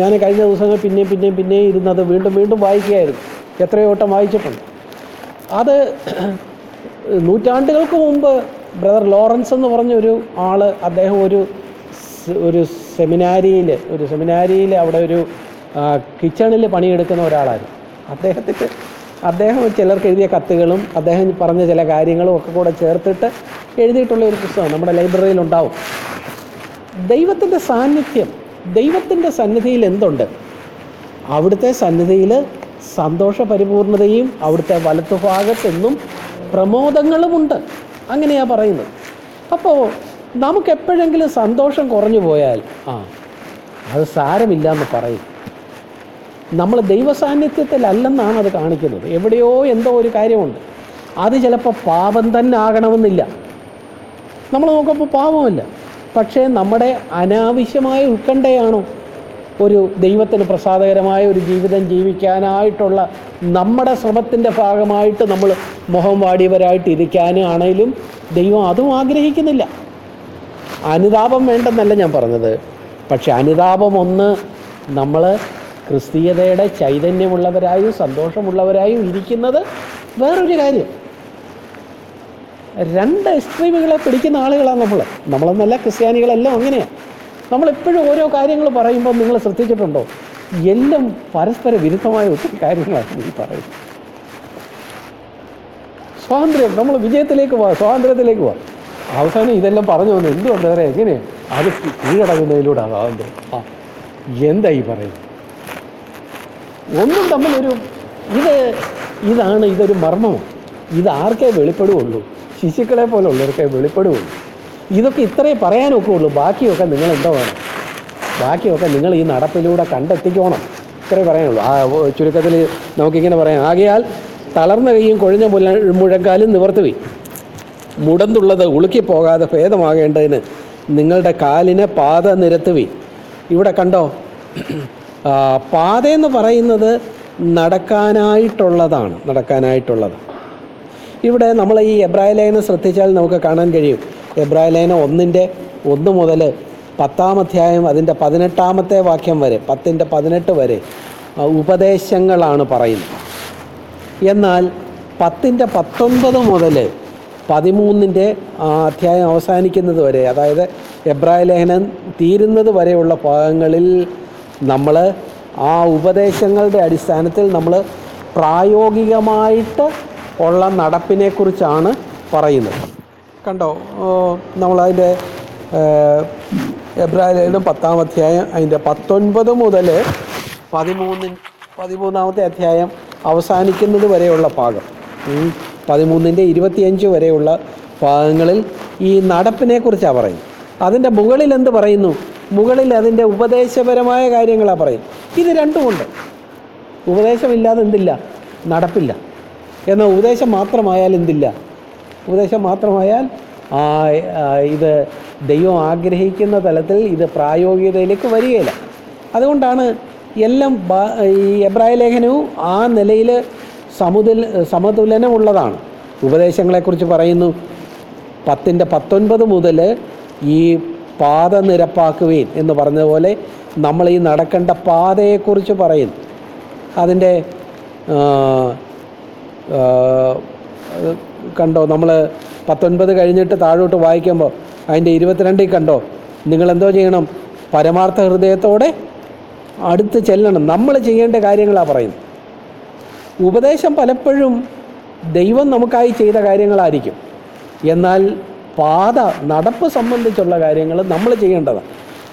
ഞാൻ കഴിഞ്ഞ ദിവസങ്ങൾ പിന്നെയും പിന്നെയും പിന്നെയും ഇരുന്നത് വീണ്ടും വീണ്ടും വായിക്കുകയായിരുന്നു. എത്രയോ വട്ടം വായിച്ചിട്ടുണ്ട്. അത് നൂറ്റാണ്ടുകൾക്ക് മുമ്പ് ബ്രദർ ലോറൻസ് എന്ന് പറഞ്ഞ ഒരു ആൾ അദ്ദേഹം ഒരു ഒരു സെമിനാരിയിൽ ഒരു സെമിനാരിയിൽ അവിടെ ഒരു കിച്ചണിൽ പണിയെടുക്കുന്ന ഒരാളായിരുന്നു. അദ്ദേഹത്തിന് അദ്ദേഹം ചിലർക്ക് എഴുതിയ കത്തുകളും അദ്ദേഹം പറഞ്ഞ ചില കാര്യങ്ങളും ഒക്കെ കൂടെ ചേർത്തിട്ട് എഴുതിയിട്ടുള്ള ഒരു പുസ്തകം നമ്മുടെ ലൈബ്രറിയിൽ ഉണ്ടാവും. ദൈവത്തിന്റെ സാന്നിധ്യം ദൈവത്തിന്റെ സന്നിധിയിൽ എന്തുണ്ട്? അവിടുത്തെ സന്നിധിയിൽ സന്തോഷ പരിപൂർണതയും അവിടുത്തെ വലത്തുഭാഗത്തെന്നും പ്രമോദങ്ങളുമുണ്ട്. അങ്ങനെയാണ് പറയുന്നത്. അപ്പോൾ നമുക്കെപ്പോഴെങ്കിലും സന്തോഷം കുറഞ്ഞു പോയാൽ ആ അത് സാരമില്ല എന്ന് പറയും. നമ്മൾ ദൈവസാന്നിധ്യത്തിലല്ലെന്നാണ് അത് കാണിക്കുന്നത്. എവിടെയോ എന്തോ ഒരു കാര്യമുണ്ട്. അത് ചിലപ്പോൾ പാപം തന്നെ ആകണമെന്നില്ല. നമ്മൾ നോക്കുമ്പോൾ പാപമല്ല പക്ഷേ നമ്മുടെ അനാവശ്യമായ ഉത്കണ്ഠയാണോ ഒരു ദൈവത്തിന് പ്രസാദകരമായ ഒരു ജീവിതം ജീവിക്കാനായിട്ടുള്ള നമ്മുടെ ശ്രമത്തിന്റെ ഭാഗമായിട്ട് നമ്മൾ മുഖം വാടിയവരായിട്ട് ഇരിക്കാനാണെങ്കിലും ദൈവം അതും ആഗ്രഹിക്കുന്നില്ല. അനുതാപം വേണ്ടെന്നല്ല ഞാൻ പറഞ്ഞത്. പക്ഷെ അനുതാപം ഒന്ന് നമ്മൾ ക്രിസ്തീയതയുടെ ചൈതന്യമുള്ളവരായും സന്തോഷമുള്ളവരായും ഇരിക്കുന്നത് വേറൊരു കാര്യം. രണ്ട് എക്സ്ട്രീമുകളെ പിടിക്കുന്ന ആളുകളാണ് നമ്മൾ. നമ്മളെന്നല്ല ക്രിസ്ത്യാനികളെല്ലാം അങ്ങനെയാണ് നമ്മളെപ്പോഴും ഓരോ കാര്യങ്ങൾ പറയുമ്പോൾ നിങ്ങൾ ശ്രദ്ധിച്ചിട്ടുണ്ടോ? എല്ലാം പരസ്പര വിരുദ്ധമായ ഒത്തിരി കാര്യങ്ങളാണ് ഈ പറയുന്നത്. സ്വാതന്ത്ര്യം നമ്മൾ വിജയത്തിലേക്ക് പോവാം സ്വാതന്ത്ര്യത്തിലേക്ക് പോവാം. അവസാനം ഇതെല്ലാം പറഞ്ഞു വന്നു എന്തുകൊണ്ട്? വേറെ എങ്ങനെയാണ് അത് കീഴടങ്ങുന്നതിലൂടെ സ്വാതന്ത്ര്യം. ആ എന്തായി പറയുന്നത്? ഒന്നും തമ്മിൽ ഒരു ഇത് ഇതാണ് ഇതൊരു മർമ്മം. ഇത് ആർക്കേ വെളിപ്പെടുകയുള്ളൂ ശിശുക്കളെ പോലെ ഉള്ളവർക്കേ വെളിപ്പെടുകയുള്ളൂ ഇതൊക്കെ ഇത്രേ പറയാനൊക്കെ ഉള്ളൂ. ബാക്കിയൊക്കെ നിങ്ങൾ എന്തോ വേണം ബാക്കിയൊക്കെ നിങ്ങൾ ഈ നടപ്പിലൂടെ കണ്ടെത്തിക്കോണം. ഇത്രേ പറയാനുള്ളൂ. ആ ചുരുക്കത്തിൽ നമുക്കിങ്ങനെ പറയാം. ആകയാൽ തളർന്ന കൈയും കൊഴിഞ്ഞ മുല മുഴക്കാലും നിവർത്തുവി. മുടന്തുള്ളത് ഉളുക്കിപ്പോകാതെ ഭേദമാകേണ്ടതിന് നിങ്ങളുടെ കാലിനെ പാത നിരത്തുവി ഇവിടെ കണ്ടോ? പാതയെന്ന് പറയുന്നത് നടക്കാനായിട്ടുള്ളതാണ് നടക്കാനായിട്ടുള്ളത്. ഇവിടെ നമ്മൾ ഈ എബ്രായ ലൈനെ ശ്രദ്ധിച്ചാൽ നമുക്ക് കാണാൻ കഴിയും. എബ്രായ ലൈന ഒന്നിന്റെ ഒന്ന് മുതൽ പത്താം അധ്യായം അതിന്റെ പതിനെട്ടാമത്തെ വാക്യം വരെ പത്തിന്റെ പതിനെട്ട് വരെ ഉപദേശങ്ങളാണ് പറയുന്നത്. എന്നാൽ പത്തിന്റെ പത്തൊൻപത് മുതൽ പതിമൂന്നിന്റെ അധ്യായം അവസാനിക്കുന്നത് വരെ അതായത് എബ്രായ ലേഖനം തീരുന്നത് വരെയുള്ള ഭാഗങ്ങളിൽ നമ്മൾ ആ ഉപദേശങ്ങളുടെ അടിസ്ഥാനത്തിൽ നമ്മൾ പ്രായോഗികമായിട്ട് ഉള്ള നടപ്പിനെക്കുറിച്ചാണ് പറയുന്നത്. കണ്ടോ? നമ്മളതിന്റെ എബ്രാഹിലും പത്താം അധ്യായം അതിന്റെ പത്തൊൻപത് മുതൽ പതിമൂന്നിൻ പതിമൂന്നാമത്തെ അധ്യായം അവസാനിക്കുന്നത് വരെയുള്ള ഭാഗം. പതിമൂന്നിന്റെ ഇരുപത്തിയഞ്ച് വരെയുള്ള ഭാഗങ്ങളിൽ ഈ നടപ്പിനെ കുറിച്ചാണ് പറയുന്നത്. അതിന്റെ മുകളിൽ എന്ത് പറയുന്നു? മുകളിൽ അതിന്റെ ഉപദേശപരമായ കാര്യങ്ങളാണ് പറയും. ഇത് രണ്ടുമുണ്ട്. ഉപദേശമില്ലാതെ എന്തില്ല? നടപ്പില്ല. എന്നാൽ ഉപദേശം മാത്രമായാൽ എന്തില്ല? ഉപദേശം മാത്രമായാൽ ഇത് ദൈവം ആഗ്രഹിക്കുന്ന തലത്തിൽ ഇത് പ്രായോഗികതയിലേക്ക് വരികയില്ല. അതുകൊണ്ടാണ് എല്ലാം ഈ എബ്രായ ലേഖനവും ആ നിലയിൽ സമുതുൽ സമതുലനമുള്ളതാണ്. ഉപദേശങ്ങളെക്കുറിച്ച് പറയുന്നു. പത്തിന്റെ പത്തൊൻപത് മുതൽ ഈ പാത നിരപ്പാക്കുവീൻ എന്ന് പറഞ്ഞതുപോലെ നമ്മൾ ഈ നടക്കേണ്ട പാതയെക്കുറിച്ച് പറയും. അതിന്റെ കണ്ടോ നമ്മൾ പത്തൊൻപത് കഴിഞ്ഞിട്ട് താഴോട്ട് വായിക്കുമ്പോൾ അതിന്റെ ഇരുപത്തിരണ്ടിൽ കണ്ടോ നിങ്ങളെന്തോ ചെയ്യണം പരമാർത്ഥ ഹൃദയത്തോടെ അടുത്ത് ചെല്ലണം. നമ്മൾ ചെയ്യേണ്ട കാര്യങ്ങളാണ് പറയുന്നത്. ഉപദേശം പലപ്പോഴും ദൈവം നമുക്കായി ചെയ്ത കാര്യങ്ങളായിരിക്കും. എന്നാൽ പാത നടപ്പ് സംബന്ധിച്ചുള്ള കാര്യങ്ങൾ നമ്മൾ ചെയ്യേണ്ടതാണ്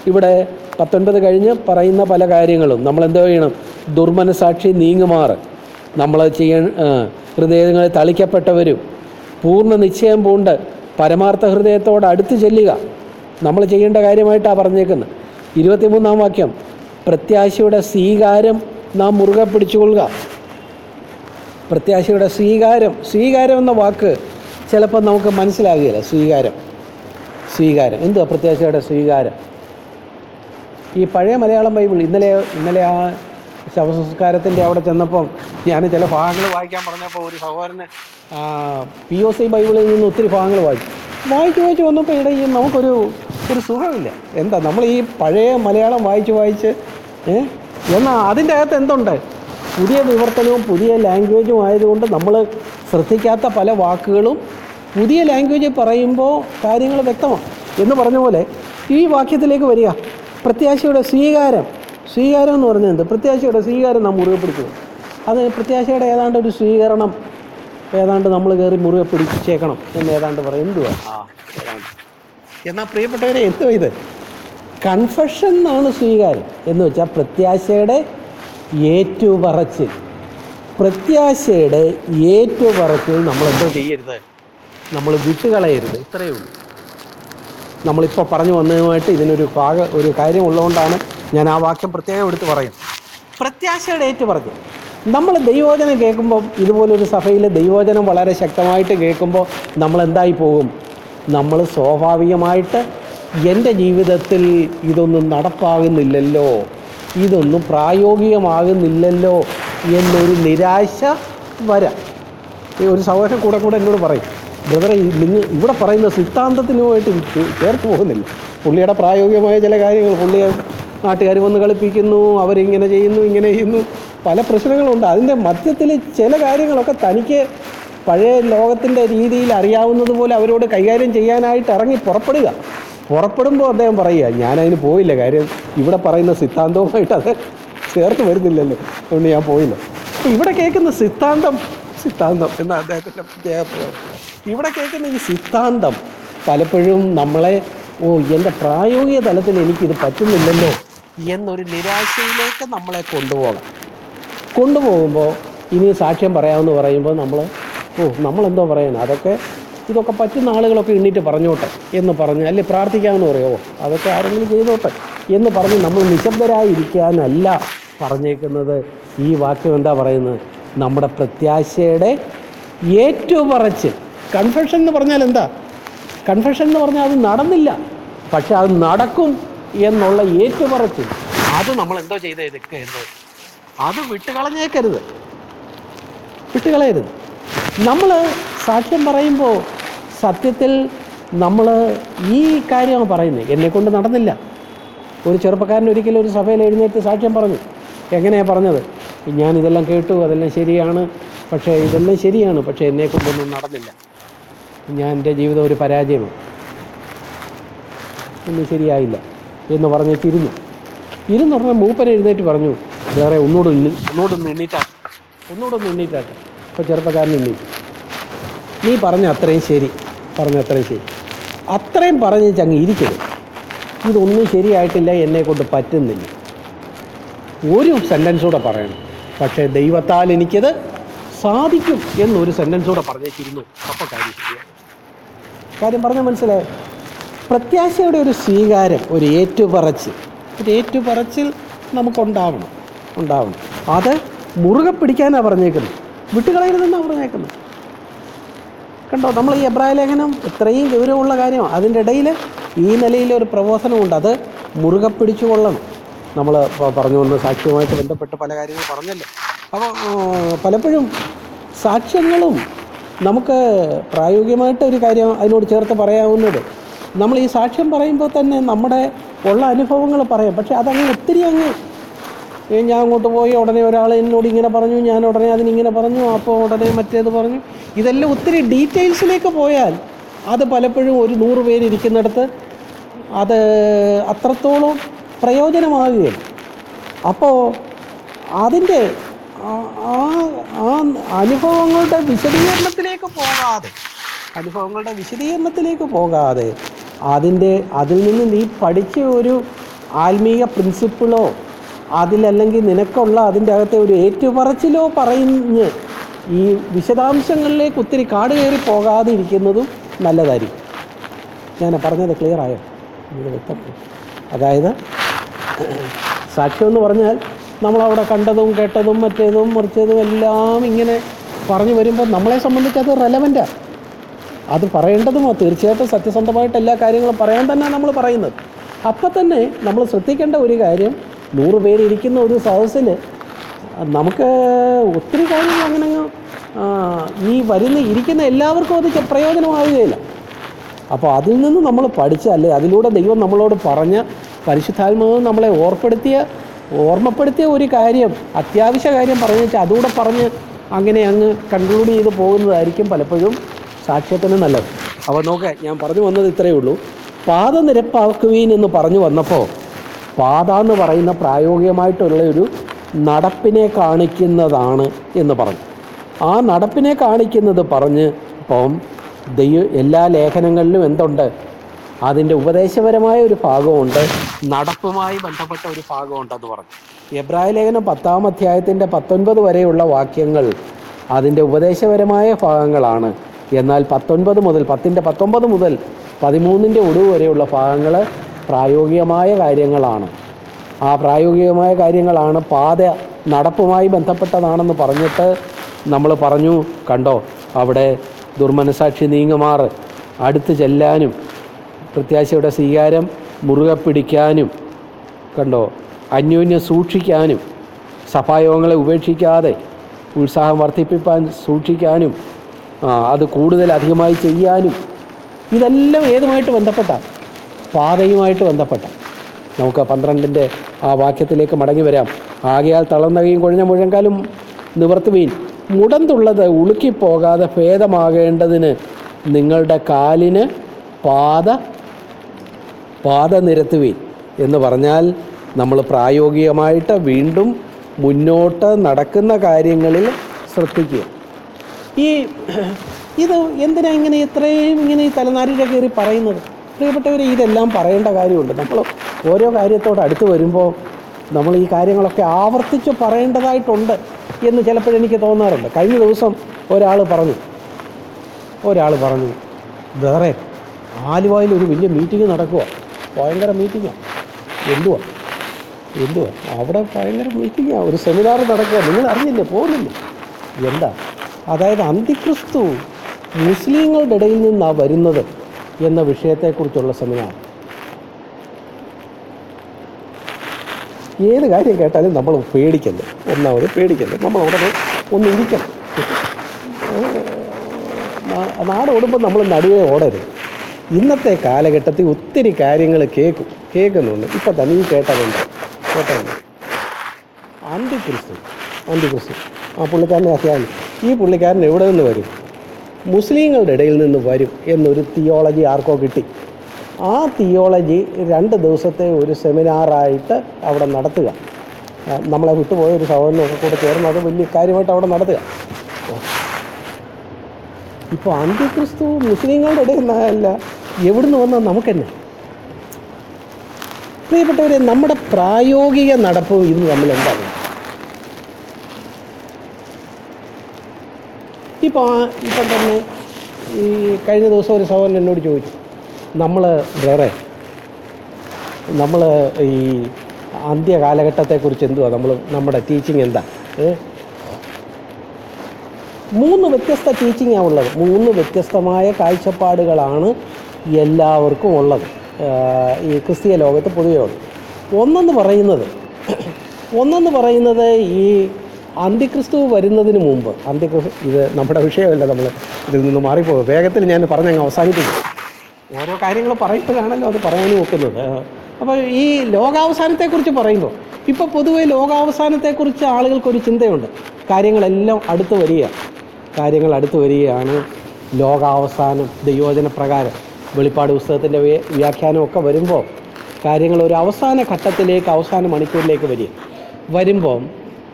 ഇവിടെ പത്തൊൻപത് കഴിഞ്ഞ് പറയുന്ന പല കാര്യങ്ങളും. നമ്മൾ എന്തോ ചെയ്യണം? ദുർമനസാക്ഷി നീങ്ങുമാറ്. നമ്മൾ ചെയ്യ ഹൃദയങ്ങളെ തളിക്കപ്പെട്ടവരും പൂർണ നിശ്ചയം പൂണ്ട് പരമാർത്ഥ ഹൃദയത്തോട് അടുത്ത് ചെല്ലുക. നമ്മൾ ചെയ്യേണ്ട കാര്യമായിട്ടാണ് പറഞ്ഞേക്കുന്നത് ഇരുപത്തിമൂന്നാം വാക്യം പ്രത്യാശയുടെ സ്വീകാരം നാം മുറുകെ പിടിച്ചുകൊള്ളുക. പ്രത്യാശയുടെ സ്വീകാരം സ്വീകാരം എന്ന വാക്ക് ചിലപ്പോൾ നമുക്ക് മനസ്സിലാകുകയില്ല സ്വീകാരം. സ്വീകാരം. എന്തുവാ പ്രത്യാശയുടെ സ്വീകാരം? ഈ പഴയ മലയാളം ബൈബിൾ ഇന്നലെ ഇന്നലെ ആ ശവസംസ്കാരത്തിന്റെ അവിടെ ചെന്നപ്പം ഞാൻ ചില ഭാഗങ്ങൾ വായിക്കാൻ പറഞ്ഞപ്പോൾ ഒരു സഹോദരന് പി ഒ സി ബൈബിളിൽ നിന്ന് ഒത്തിരി ഭാഗങ്ങൾ വായിച്ചു. വായിച്ച് വായിച്ച് വന്നപ്പോൾ ഇവിടെ ഈ നമുക്കൊരു ഒരു സുഖമില്ല. എന്താ നമ്മൾ ഈ പഴയ മലയാളം വായിച്ച് വായിച്ച് എന്നാൽ അതിന്റെ അകത്ത് എന്തുണ്ട്? പുതിയ വിവർത്തനവും പുതിയ ലാംഗ്വേജും ആയതുകൊണ്ട് നമ്മൾ ശ്രദ്ധിക്കാത്ത പല വാക്കുകളും പുതിയ ലാംഗ്വേജ് പറയുമ്പോൾ കാര്യങ്ങൾ വ്യക്തമാണ്. എന്ന് പറഞ്ഞ പോലെ ഈ വാക്യത്തിലേക്ക് വരിക. പ്രത്യാശയുടെ സ്വീകാരം. സ്വീകാരം എന്ന് പറഞ്ഞാൽ എന്ത്? പ്രത്യാശയുടെ സ്വീകാരം നാം മുറുകെ പിടിക്കുക അത് പ്രത്യാശയുടെ ഏതാണ്ട് ഒരു സ്വീകരണം ഏതാണ്ട് നമ്മൾ കയറി മുറുകെ പിടിച്ചേക്കണം എന്ന് ഏതാണ്ട് പറയും. എന്തുവാ? എന്നാൽ പ്രിയപ്പെട്ടവരെ എന്തുവാ ഇത്? കൺഫഷൻ എന്നാണ് സ്വീകാരം എന്ന് വെച്ചാൽ പ്രത്യാശയുടെ ഏറ്റുപറച്ചിൽ. പ്രത്യാശയുടെ ഏറ്റുപറച്ചിൽ നമ്മൾ എന്തോ ചെയ്യരുത്? നമ്മൾ വിട്ട് കളയരുത്. ഇത്രയേ ഉള്ളൂ. നമ്മളിപ്പോൾ പറഞ്ഞു വന്നതുമായിട്ട് ഇതിനൊരു ഭാഗ ഒരു കാര്യം ഉള്ളതുകൊണ്ടാണ് ഞാൻ ആ വാക്യം പ്രത്യേകം എടുത്ത് പറയും പ്രത്യാശയുടെ ഏറ്റു പറഞ്ഞു. നമ്മൾ ദൈവോചനം കേൾക്കുമ്പോൾ ഇതുപോലൊരു സഭയിൽ ദൈവോചനം വളരെ ശക്തമായിട്ട് കേൾക്കുമ്പോൾ നമ്മൾ എന്തായി പോകും? നമ്മൾ സ്വാഭാവികമായിട്ട് എന്റെ ജീവിതത്തിൽ ഇതൊന്നും നടപ്പാകുന്നില്ലല്ലോ ഇതൊന്നും പ്രായോഗികമാകുന്നില്ലല്ലോ എന്നൊരു നിരാശ വരാം. ഒരു സഹോദരൻ കൂടെ കൂടെ എന്നോട് പറയും ബ്രദറെ നിങ്ങൾ ഇവിടെ പറയുന്ന സിദ്ധാന്തത്തിനുമായിട്ട് ചേർത്ത് പോകുന്നില്ല. പുള്ളിയുടെ പ്രായോഗികമായ ചില കാര്യങ്ങൾ പുള്ളിയെ നാട്ടുകാർ വന്ന് കളിപ്പിക്കുന്നു അവരിങ്ങനെ ചെയ്യുന്നു ഇങ്ങനെ ചെയ്യുന്നു. പല പ്രശ്നങ്ങളുണ്ട്. അതിന്റെ മധ്യത്തിൽ ചില കാര്യങ്ങളൊക്കെ തനിക്ക് പഴയ ലോകത്തിന്റെ രീതിയിൽ അറിയാവുന്നത് പോലെ അവരോട് കൈകാര്യം ചെയ്യാനായിട്ട് ഇറങ്ങി പുറപ്പെടുക. പുറപ്പെടുമ്പോൾ അദ്ദേഹം പറയുക ഞാനതിന് പോയില്ല. കാര്യം ഇവിടെ പറയുന്ന സിദ്ധാന്തവുമായിട്ട് അത് ചേർത്ത് വരുന്നില്ലല്ലോ. അതുകൊണ്ട് ഞാൻ പോയില്ല. ഇവിടെ കേൾക്കുന്ന സിദ്ധാന്തം സിദ്ധാന്തം എന്ന അദ്ദേഹത്തിന്റെ പ്രത്യേക ഇവിടെ കേൾക്കുന്ന ഈ സിദ്ധാന്തം പലപ്പോഴും നമ്മളെ ഓ എന്റെ പ്രായോഗിക തലത്തിൽ എനിക്കിത് പറ്റുന്നില്ലല്ലോ എന്നൊരു നിരാശയിലേക്ക് നമ്മളെ കൊണ്ടുപോകണം. കൊണ്ടുപോകുമ്പോൾ ഇനി സാക്ഷ്യം പറയാമെന്ന് പറയുമ്പോൾ നമ്മൾ ഓ നമ്മളെന്തോ പറയുന്നത് അതൊക്കെ ഇതൊക്കെ പറ്റുന്ന ആളുകളൊക്കെ എണ്ണീറ്റ് പറഞ്ഞോട്ടെ എന്ന് പറഞ്ഞ് അല്ലെ പ്രാർത്ഥിക്കാമെന്ന് പറയുമോ അതൊക്കെ ആരെങ്കിലും ചെയ്തോട്ടെ എന്ന് പറഞ്ഞ് നമ്മൾ നിശബ്ദരായിരിക്കാനല്ല പറഞ്ഞേക്കുന്നത് ഈ വാക്യം എന്താ പറയുന്നത്? നമ്മുടെ പ്രത്യാശയുടെ ഏറ്റുപറച്ചിൽ. കൺഫെഷൻ എന്ന് പറഞ്ഞാൽ എന്താ? കൺഫെഷൻ എന്ന് പറഞ്ഞാൽ അത് നടന്നില്ല. പക്ഷെ അത് നടക്കും എന്നുള്ള ഏറ്റുപറച്ചിൽ. അത് നമ്മൾ എന്തോ ചെയ്തേക്കുന്നത് അത് വിട്ടുകളഞ്ഞേക്കരുത്. വിട്ടുകളയരുത്. നമ്മൾ സാക്ഷ്യം പറയുമ്പോൾ സത്യത്തിൽ നമ്മൾ ഈ കാര്യമാണ് പറയുന്നത്. എന്നെ കൊണ്ട് നടന്നില്ല. ഒരു ചെറുപ്പക്കാരൻ ഒരിക്കലും ഒരു സഭയിൽ എഴുന്നേറ്റ് സാക്ഷ്യം പറഞ്ഞു. എങ്ങനെയാണ് പറഞ്ഞത്? ഞാൻ ഇതെല്ലാം കേട്ടു അതെല്ലാം ശരിയാണ്. പക്ഷേ ഇതെല്ലാം ശരിയാണ് പക്ഷേ എന്നെ കൊണ്ടൊന്നും നടന്നില്ല. ഞാൻ എന്റെ ജീവിതം ഒരു പരാജയമാണ്. ഒന്നും ശരിയായില്ല എന്ന് പറഞ്ഞ് തിരിഞ്ഞു ഇരുന്ന് പറഞ്ഞാൽ മൂപ്പൻ എഴുന്നേറ്റ് പറഞ്ഞു വേറെ ഒന്നുകൂടെ ഒന്ന് ഒന്നുകൂടെ ഒന്ന് എണ്ണീറ്റാട്ടെ ഒന്നുകൂടെ ഒന്ന് എണ്ണീറ്റാട്ടെ അപ്പോൾ ചെറുപ്പക്കാരൻ എണ്ണീറ്റു നീ പറഞ്ഞ അത്രയും ശരി പറഞ്ഞ അത്രയും ശരി. അത്രയും പറഞ്ഞ് ചങ്ങ് ഇരിക്കരുത്. ഇതൊന്നും ശരിയായിട്ടില്ല എന്നെ കൊണ്ട് പറ്റുന്നില്ല. ഒരു സെന്റൻസ് കൂടെ പറയണം. പക്ഷേ ദൈവത്താൽ എനിക്കത് സാധിക്കും എന്നൊരു സെന്റൻസോടെ പറഞ്ഞേക്കിരുന്നു അപ്പോൾ കാര്യം കാര്യം പറഞ്ഞാൽ മനസ്സിലായോ? പ്രത്യാശയുടെ ഒരു സ്വീകാരം ഒരു ഏറ്റുപറച്ചിൽ. ഒരു ഏറ്റുപറച്ചിൽ നമുക്കുണ്ടാവണം ഉണ്ടാവണം. അത് മുറുകെ പിടിക്കാനാണ് പറഞ്ഞേക്കുന്നത്. വിട്ടുകളയരുതെന്നാണ് പറഞ്ഞേക്കുന്നത്. കണ്ടോ? നമ്മൾ ഈ എബ്രായ ലേഖനം ഇത്രയും ഗൗരവമുള്ള കാര്യമാണ്. അതിന്റെ ഇടയിൽ ഈ നിലയിലൊരു പ്രബോധനമുണ്ട് അത് മുറുകെ പിടിച്ചുകൊള്ളണം. നമ്മൾ പറഞ്ഞു വന്ന സാക്ഷ്യവുമായിട്ട് ബന്ധപ്പെട്ട് പല കാര്യങ്ങൾ പറഞ്ഞല്ലോ. അപ്പോൾ പലപ്പോഴും സാക്ഷ്യങ്ങളും നമുക്ക് പ്രായോഗികമായിട്ട് ഒരു കാര്യം അതിനോട് ചേർത്ത് പറയാവുന്നത്. നമ്മൾ ഈ സാക്ഷ്യം പറയുമ്പോൾ തന്നെ നമ്മുടെ ഉള്ള അനുഭവങ്ങൾ പറയാം. പക്ഷേ അതങ്ങ് ഒത്തിരി അങ്ങ് ഞാൻ അങ്ങോട്ട് പോയി ഉടനെ ഒരാൾ എന്നോട് ഇങ്ങനെ പറഞ്ഞു ഞാൻ ഉടനെ അതിനിങ്ങനെ പറഞ്ഞു അപ്പോൾ ഉടനെ മറ്റേത് പറഞ്ഞു. ഇതെല്ലാം ഒത്തിരി ഡീറ്റെയിൽസിലേക്ക് പോയാൽ അത് പലപ്പോഴും ഒരു നൂറ് പേരിരിക്കുന്നിടത്ത് അത് അത്രത്തോളം പ്രയോജനമാകുകയില്ല അപ്പോൾ അതിന്റെ ആ- ആ അനുഭവങ്ങളുടെ വിശദീകരണത്തിലേക്ക് പോകാതെ അനുഭവങ്ങളുടെ വിശദീകരണത്തിലേക്ക് പോകാതെ അതിന്റെ അതിൽ നിന്ന് നീ പഠിച്ച ഒരു ആത്മീയ പ്രിൻസിപ്പിളോ അതിലല്ലെങ്കിൽ നിനക്കുള്ള അതിന്റെ അകത്തെ ഒരു ഏറ്റുപറച്ചിലോ പറഞ്ഞ് ഈ വിശദാംശങ്ങളിലേക്ക് ഒത്തിരി കാട് കയറി പോകാതെ ഇരിക്കുന്നതും നല്ലതായിരിക്കും. ഞാൻ പറഞ്ഞത് ക്ലിയർ ആയോ? അതായത് സാക്ഷ്യം എന്ന് പറഞ്ഞാൽ നമ്മളവിടെ കണ്ടതും കേട്ടതും മറ്റേതും മറിച്ചതും എല്ലാം ഇങ്ങനെ പറഞ്ഞു വരുമ്പോൾ നമ്മളെ സംബന്ധിച്ച് അത് അത് പറയേണ്ടതും തീർച്ചയായിട്ടും സത്യസന്ധമായിട്ട് എല്ലാ കാര്യങ്ങളും പറയാൻ തന്നെ നമ്മൾ പറയുന്നത്. അപ്പം തന്നെ നമ്മൾ ശ്രദ്ധിക്കേണ്ട ഒരു കാര്യം നൂറ് പേര് ഇരിക്കുന്ന ഒരു സദസ്സിൽ നമുക്ക് ഒത്തിരി കാര്യങ്ങൾ അങ്ങനെ ഈ വരുന്ന ഇരിക്കുന്ന എല്ലാവർക്കും അത് പ്രയോജനമാവുകയില്ല. അപ്പോൾ അതിൽ നിന്ന് നമ്മൾ പഠിച്ച അല്ലെ അതിലൂടെ ദൈവം നമ്മളോട് പറഞ്ഞ പരിശുദ്ധാത്മാവ് നമ്മളെ ഓർപ്പെടുത്തിയ ഓർമ്മപ്പെടുത്തിയ ഒരു കാര്യം അത്യാവശ്യ കാര്യം പറഞ്ഞു വെച്ചാൽ അതുകൂടെ പറഞ്ഞ് അങ്ങനെ അങ്ങ് കൺക്ലൂഡ് ചെയ്ത് പോകുന്നതായിരിക്കും പലപ്പോഴും സാക്ഷ്യത്തിന് നല്ലത്. അപ്പോൾ നോക്കേ ഞാൻ പറഞ്ഞു വന്നത് ഇത്രയേ ഉള്ളൂ. പാത നിരപ്പാക്കുവീൻ എന്ന് പറഞ്ഞു വന്നപ്പോൾ പാത എന്ന് പറയുന്ന പ്രായോഗികമായിട്ടുള്ള ഒരു നടപ്പിനെ കാണിക്കുന്നതാണ് എന്ന് പറഞ്ഞു. ആ നടപ്പിനെ കാണിക്കുന്നത് പറഞ്ഞ് ഇപ്പം ദൈവ എല്ലാ ലേഖനങ്ങളിലും എന്തുണ്ട്? അതിന്റെ ഉപദേശപരമായ ഒരു ഭാഗമുണ്ട്. നടപ്പുമായി ബന്ധപ്പെട്ട ഒരു ഭാഗമുണ്ടെന്ന് പറഞ്ഞു. എബ്രായ ലേഖനം പത്താം അധ്യായത്തിന്റെ പത്തൊൻപത് വരെയുള്ള വാക്യങ്ങൾ അതിന്റെ ഉപദേശപരമായ ഭാഗങ്ങളാണ്. എന്നാൽ പത്തൊൻപത് മുതൽ പത്തിന്റെ പത്തൊമ്പത് മുതൽ പതിമൂന്നിന്റെ ഒടുവ് വരെയുള്ള ഭാഗങ്ങൾ പ്രായോഗികമായ കാര്യങ്ങളാണ്. ആ പ്രായോഗികമായ കാര്യങ്ങളാണ് പാത നടപ്പുമായി ബന്ധപ്പെട്ടതാണെന്ന് പറഞ്ഞിട്ട് നമ്മൾ പറഞ്ഞു കണ്ടോ അവിടെ ദുർമനസാക്ഷി നീങ്ങുമാറ്. അടുത്ത് ചെല്ലാനും പ്രത്യാശയുടെ സ്വീകാരം മുറുകെ പിടിക്കാനും കണ്ടോ? അന്യോന്യം സൂക്ഷിക്കാനും സഭായോഗങ്ങളെ ഉപേക്ഷിക്കാതെ ഉത്സാഹം വർദ്ധിപ്പിക്കാൻ സൂക്ഷിക്കാനും അത് കൂടുതൽ അധികമായി ചെയ്യാനും ഇതെല്ലാം ഏതുമായിട്ട് ബന്ധപ്പെട്ട? പാതയുമായിട്ട് ബന്ധപ്പെട്ട. നമുക്ക് പന്ത്രണ്ടിന്റെ ആ വാക്യത്തിലേക്ക് മടങ്ങി വരാം. ആകയാൽ തളർന്നകയും കുഴഞ്ഞ മുഴങ്കാലും നിവർത്തുവീൻ മുടന്തുള്ളത് ഉളുക്കിപ്പോകാതെ ഭേദമാകേണ്ടതിന് നിങ്ങളുടെ കാലിന് പാത പാത നിരത്തുവീൻ എന്ന് പറഞ്ഞാൽ നമ്മൾ പ്രായോഗികമായിട്ട് വീണ്ടും മുന്നോട്ട് നടക്കുന്ന കാര്യങ്ങളിൽ ശ്രദ്ധിക്കുക. ഈ ഇത് എന്തിനാ ഇങ്ങനെ ഇത്രയും ഇങ്ങനെ ഈ തലനാരിഴ കയറി പറയുന്നത്? പ്രിയപ്പെട്ടവർ ഇതെല്ലാം പറയേണ്ട കാര്യമുണ്ട്. നമ്മൾ ഓരോ കാര്യത്തോട് അടുത്ത് വരുമ്പോൾ നമ്മൾ ഈ കാര്യങ്ങളൊക്കെ ആവർത്തിച്ച് പറയേണ്ടതായിട്ടുണ്ട് എന്ന് ചിലപ്പോഴെനിക്ക് തോന്നാറുണ്ട്. കഴിഞ്ഞ ദിവസം ഒരാൾ പറഞ്ഞു ഒരാൾ പറഞ്ഞു വേറെ ആലുവായിൽ ഒരു വലിയ മീറ്റിംഗ് നടക്കുക ഭയങ്കര മീറ്റിങ്ങാണ് എന്തുവാ? എന്തുവാ? അവിടെ ഭയങ്കര മീറ്റിങ്ങാണ് ഒരു സെമിനാർ നടക്കുക. നിങ്ങൾ അറിഞ്ഞില്ലേ? പോകുന്നില്ലേ എന്താ? അതായത് അന്തിക്രിസ്തു മുസ്ലിങ്ങളുടെ ഇടയിൽ നിന്നാണ് വരുന്നത് എന്ന വിഷയത്തെക്കുറിച്ചുള്ള സെമിനാർ ഏത് കാര്യം കേട്ടാലും നമ്മൾ പേടിക്കല്ലേ? ഒന്നാമത് പേടിക്കല്ലേ? നമ്മൾ അവിടെ ഒന്ന് ഇരിക്കണം. നാ- നാട് ഓടുമ്പോൾ നമ്മൾ നടുവേ ഓടരുത്. ഇന്നത്തെ കാലഘട്ടത്തിൽ ഒത്തിരി കാര്യങ്ങൾ കേൾക്കും കേൾക്കുന്നുണ്ട്. ഇപ്പം തന്നെ ഈ കേട്ടതുണ്ട്. കേട്ടതുണ്ട്. അന്തിക്രിസ്തു. അന്തിക്രിസ്തു. ആ പുള്ളിക്കാരനെ അറിയാൻ ഈ പുള്ളിക്കാരൻ എവിടെ നിന്ന് വരും? മുസ്ലിങ്ങളുടെ ഇടയിൽ നിന്ന് വരും എന്നൊരു തിയോളജി ആർക്കോ കിട്ടി. ആ തിയോളജി രണ്ട് ദിവസത്തെ ഒരു സെമിനാറായിട്ട് അവിടെ നടത്തുക. നമ്മളെ വിട്ടുപോയ ഒരു സഹോദരനൊക്കെ കൂടെ ചേർന്ന് അത് വലിയ കാര്യമായിട്ട് അവിടെ നടത്തുക. ഇപ്പോൾ അന്ത്യക്രിസ്തു മുസ്ലിങ്ങളുടെ ഇടയിൽ നിന്നല്ല എവിടുന്ന് വന്നാൽ നമുക്കെന്നെ? പ്രിയപ്പെട്ടവരെ നമ്മുടെ പ്രായോഗിക നടപ്പ് ഇന്ന് നമ്മൾ എന്താണ്? ഇപ്പോൾ ഇപ്പം തന്നെ ഈ കഴിഞ്ഞ ദിവസം ഒരു സഹോദരൻ എന്നോട് ചോദിച്ചു നമ്മൾ വേറെ നമ്മൾ ഈ അന്ത്യ കാലഘട്ടത്തെക്കുറിച്ച് എന്തുവാ? നമ്മൾ നമ്മുടെ ടീച്ചിങ് എന്താ? മൂന്ന് വ്യത്യസ്ത ടീച്ചിങ്ങാണ് ഉള്ളത്. മൂന്ന് വ്യത്യസ്തമായ കാഴ്ചപ്പാടുകളാണ് എല്ലാവർക്കും ഉള്ളത്. ഈ ക്രിസ്തീയ ലോകത്ത് പൊതുവേ ഉള്ളത്. ഒന്നെന്ന് പറയുന്നത് ഒന്നെന്ന് പറയുന്നത് ഈ അന്ത്യക്രിസ്തു വരുന്നതിന് മുമ്പ് അന്ത്യക്രിസ്തു ഇത് നമ്മുടെ വിഷയമല്ല നമ്മൾ ഇതിൽ നിന്ന് മാറിപ്പോകും. വേഗത്തിൽ ഞാൻ പറഞ്ഞങ്ങ് അവസാനിപ്പിക്കും. ഓരോ കാര്യങ്ങൾ പറയുമ്പോഴാണല്ലോ അത് പറയാനും നോക്കുന്നത് അപ്പോൾ ഈ ലോകാവസാനത്തെക്കുറിച്ച് പറയുമ്പോൾ ഇപ്പോൾ പൊതുവേ ലോകാവസാനത്തെക്കുറിച്ച് ആളുകൾക്കൊരു ചിന്തയുണ്ട്. കാര്യങ്ങളെല്ലാം അടുത്ത് വരിക കാര്യങ്ങൾ അടുത്തു വരികയാണ്. ലോകാവസാനം ദൈവോചന പ്രകാരം. വെളിപ്പാട് പുസ്തകത്തിന്റെ വ്യാഖ്യാനമൊക്കെ വരുമ്പോൾ കാര്യങ്ങൾ ഒരു അവസാന ഘട്ടത്തിലേക്ക് അവസാന മണിക്കൂറിലേക്ക് വരിക. വരുമ്പം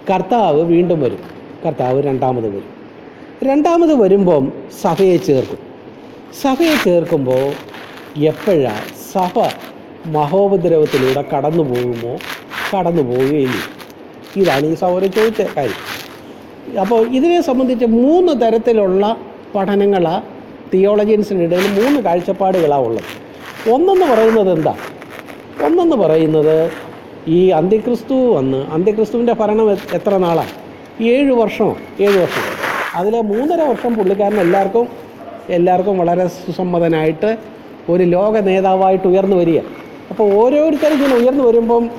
കർത്താവ് വീണ്ടും വരും. കർത്താവ് രണ്ടാമത് വരും. രണ്ടാമത് വരുമ്പം സഭയെ ചേർക്കും. സഭയെ ചേർക്കുമ്പോൾ എപ്പോഴാണ് സഭ മഹോപദ്രവത്തിലൂടെ കടന്നു പോകുമോ കടന്നു പോവുകയില്ല ഇതാണ് ഈ സൗകര്യം ചോദിച്ച കാര്യം. അപ്പോൾ ഇതിനെ സംബന്ധിച്ച് മൂന്ന് തരത്തിലുള്ള പഠനങ്ങളാണ് തിയോളജിയൻസിനിടയിൽ മൂന്ന് കാഴ്ചപ്പാടുകളാണ് ഉള്ളത്. ഒന്നെന്ന് പറയുന്നത് എന്താ? ഒന്നെന്ന് പറയുന്നത് ഈ അന്ത്യക്രിസ്തു വന്ന് അന്ത്യക്രിസ്തുവിന്റെ ഭരണം എത്ര നാളാണ് ഏഴ് വർഷമോ ഏഴ് വർഷം. അതിൽ മൂന്നര വർഷം പുള്ളിക്കാരൻ എല്ലാവർക്കും എല്ലാവർക്കും വളരെ സുസമ്മതനായിട്ട് ഒരു ലോക നേതാവായിട്ട് ഉയർന്നു വരിക. അപ്പോൾ ഓരോരുത്തരും ഇങ്ങനെ ഉയർന്നു വരുമ്പം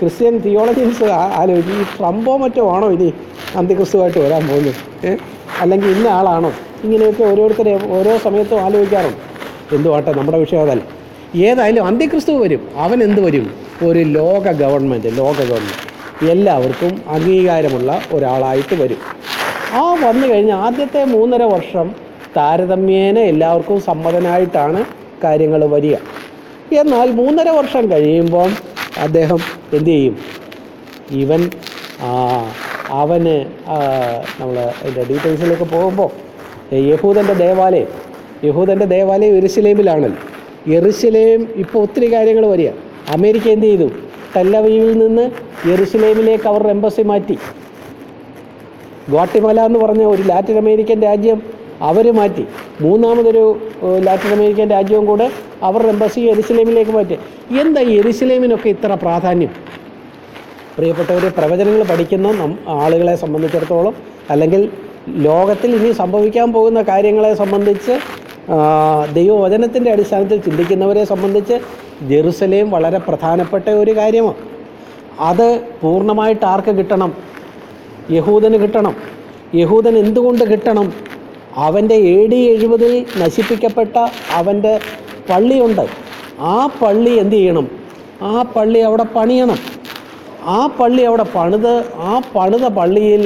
ക്രിസ്ത്യൻ തിയോളജീസ് ആലോചിച്ച് ഈ ട്രംപോ മറ്റോ ആണോ ഇനി അന്ത്യക്രിസ്തുവായിട്ട് വരാൻ പോകുന്നത്? അല്ലെങ്കിൽ ഇന്ന ആളാണോ? ഇങ്ങനെയൊക്കെ ഓരോരുത്തരെ ഓരോ സമയത്തും ആലോചിക്കാറുണ്ട്. എന്തുവാട്ടെ നമ്മുടെ വിഷയം അതല്ല. ഏതായാലും അന്ത്യക്രിസ്തു വരും. അവൻ എന്ത് വരും? ഒരു ലോക ഗവൺമെന്റ് ലോക ഗവൺമെന്റ് എല്ലാവർക്കും അംഗീകാരമുള്ള ഒരാളായിട്ട് വരും. ആ വന്നു കഴിഞ്ഞ് ആദ്യത്തെ മൂന്നര വർഷം താരതമ്യേന എല്ലാവർക്കും സമ്മതനായിട്ടാണ് കാര്യങ്ങൾ വരിക. എന്നാൽ മൂന്നര വർഷം കഴിയുമ്പം അദ്ദേഹം എന്തു ചെയ്യും? ഇവൻ അവന് നമ്മൾ അതിന്റെ ഡീറ്റെയിൽസിലേക്ക് പോകുമ്പോൾ യഹൂദന്റെ ദേവാലയം യഹൂദന്റെ ദേവാലയം എറുസലേമിലാണല്ലോ എറുസലേം ഇപ്പോൾ ഒത്തിരി കാര്യങ്ങൾ വരിക. അമേരിക്ക എന്ത് ചെയ്തു? തല്ലവയിൽ നിന്ന് എറുസലേമിലേക്ക് അവർ എംബസി മാറ്റി. ഗ്വാട്ടിമല എന്ന് പറഞ്ഞ ഒരു ലാറ്റിൻ അമേരിക്കൻ രാജ്യം അവർ മാറ്റി. മൂന്നാമതൊരു ലാറ്റിൻ അമേരിക്കൻ രാജ്യവും കൂടെ അവരുടെ എംബസി എരുസലേമിലേക്ക് മാറ്റി. എന്താ എരുസലേമിനൊക്കെ ഇത്ര പ്രാധാന്യം? പ്രിയപ്പെട്ടവർ പ്രവചനങ്ങൾ പഠിക്കുന്ന ആളുകളെ സംബന്ധിച്ചിടത്തോളം അല്ലെങ്കിൽ ലോകത്തിൽ ഇനി സംഭവിക്കാൻ പോകുന്ന കാര്യങ്ങളെ സംബന്ധിച്ച് ദൈവവചനത്തിന്റെ അടിസ്ഥാനത്തിൽ ചിന്തിക്കുന്നവരെ സംബന്ധിച്ച് ജെറുസലേം വളരെ പ്രധാനപ്പെട്ട ഒരു കാര്യമാണ്. അത് പൂർണമായിട്ട് ആർക്ക് കിട്ടണം? യഹൂദന് കിട്ടണം. യഹൂദൻ എന്തുകൊണ്ട് കിട്ടണം? അവന്റെ എ ഡി എഴുപതിൽ നശിപ്പിക്കപ്പെട്ട അവന്റെ പള്ളിയുണ്ട്. ആ പള്ളി എന്ത് ചെയ്യണം? ആ പള്ളി അവിടെ പണിയണം. ആ പള്ളി അവിടെ പണിത് ആ പണിത പള്ളിയിൽ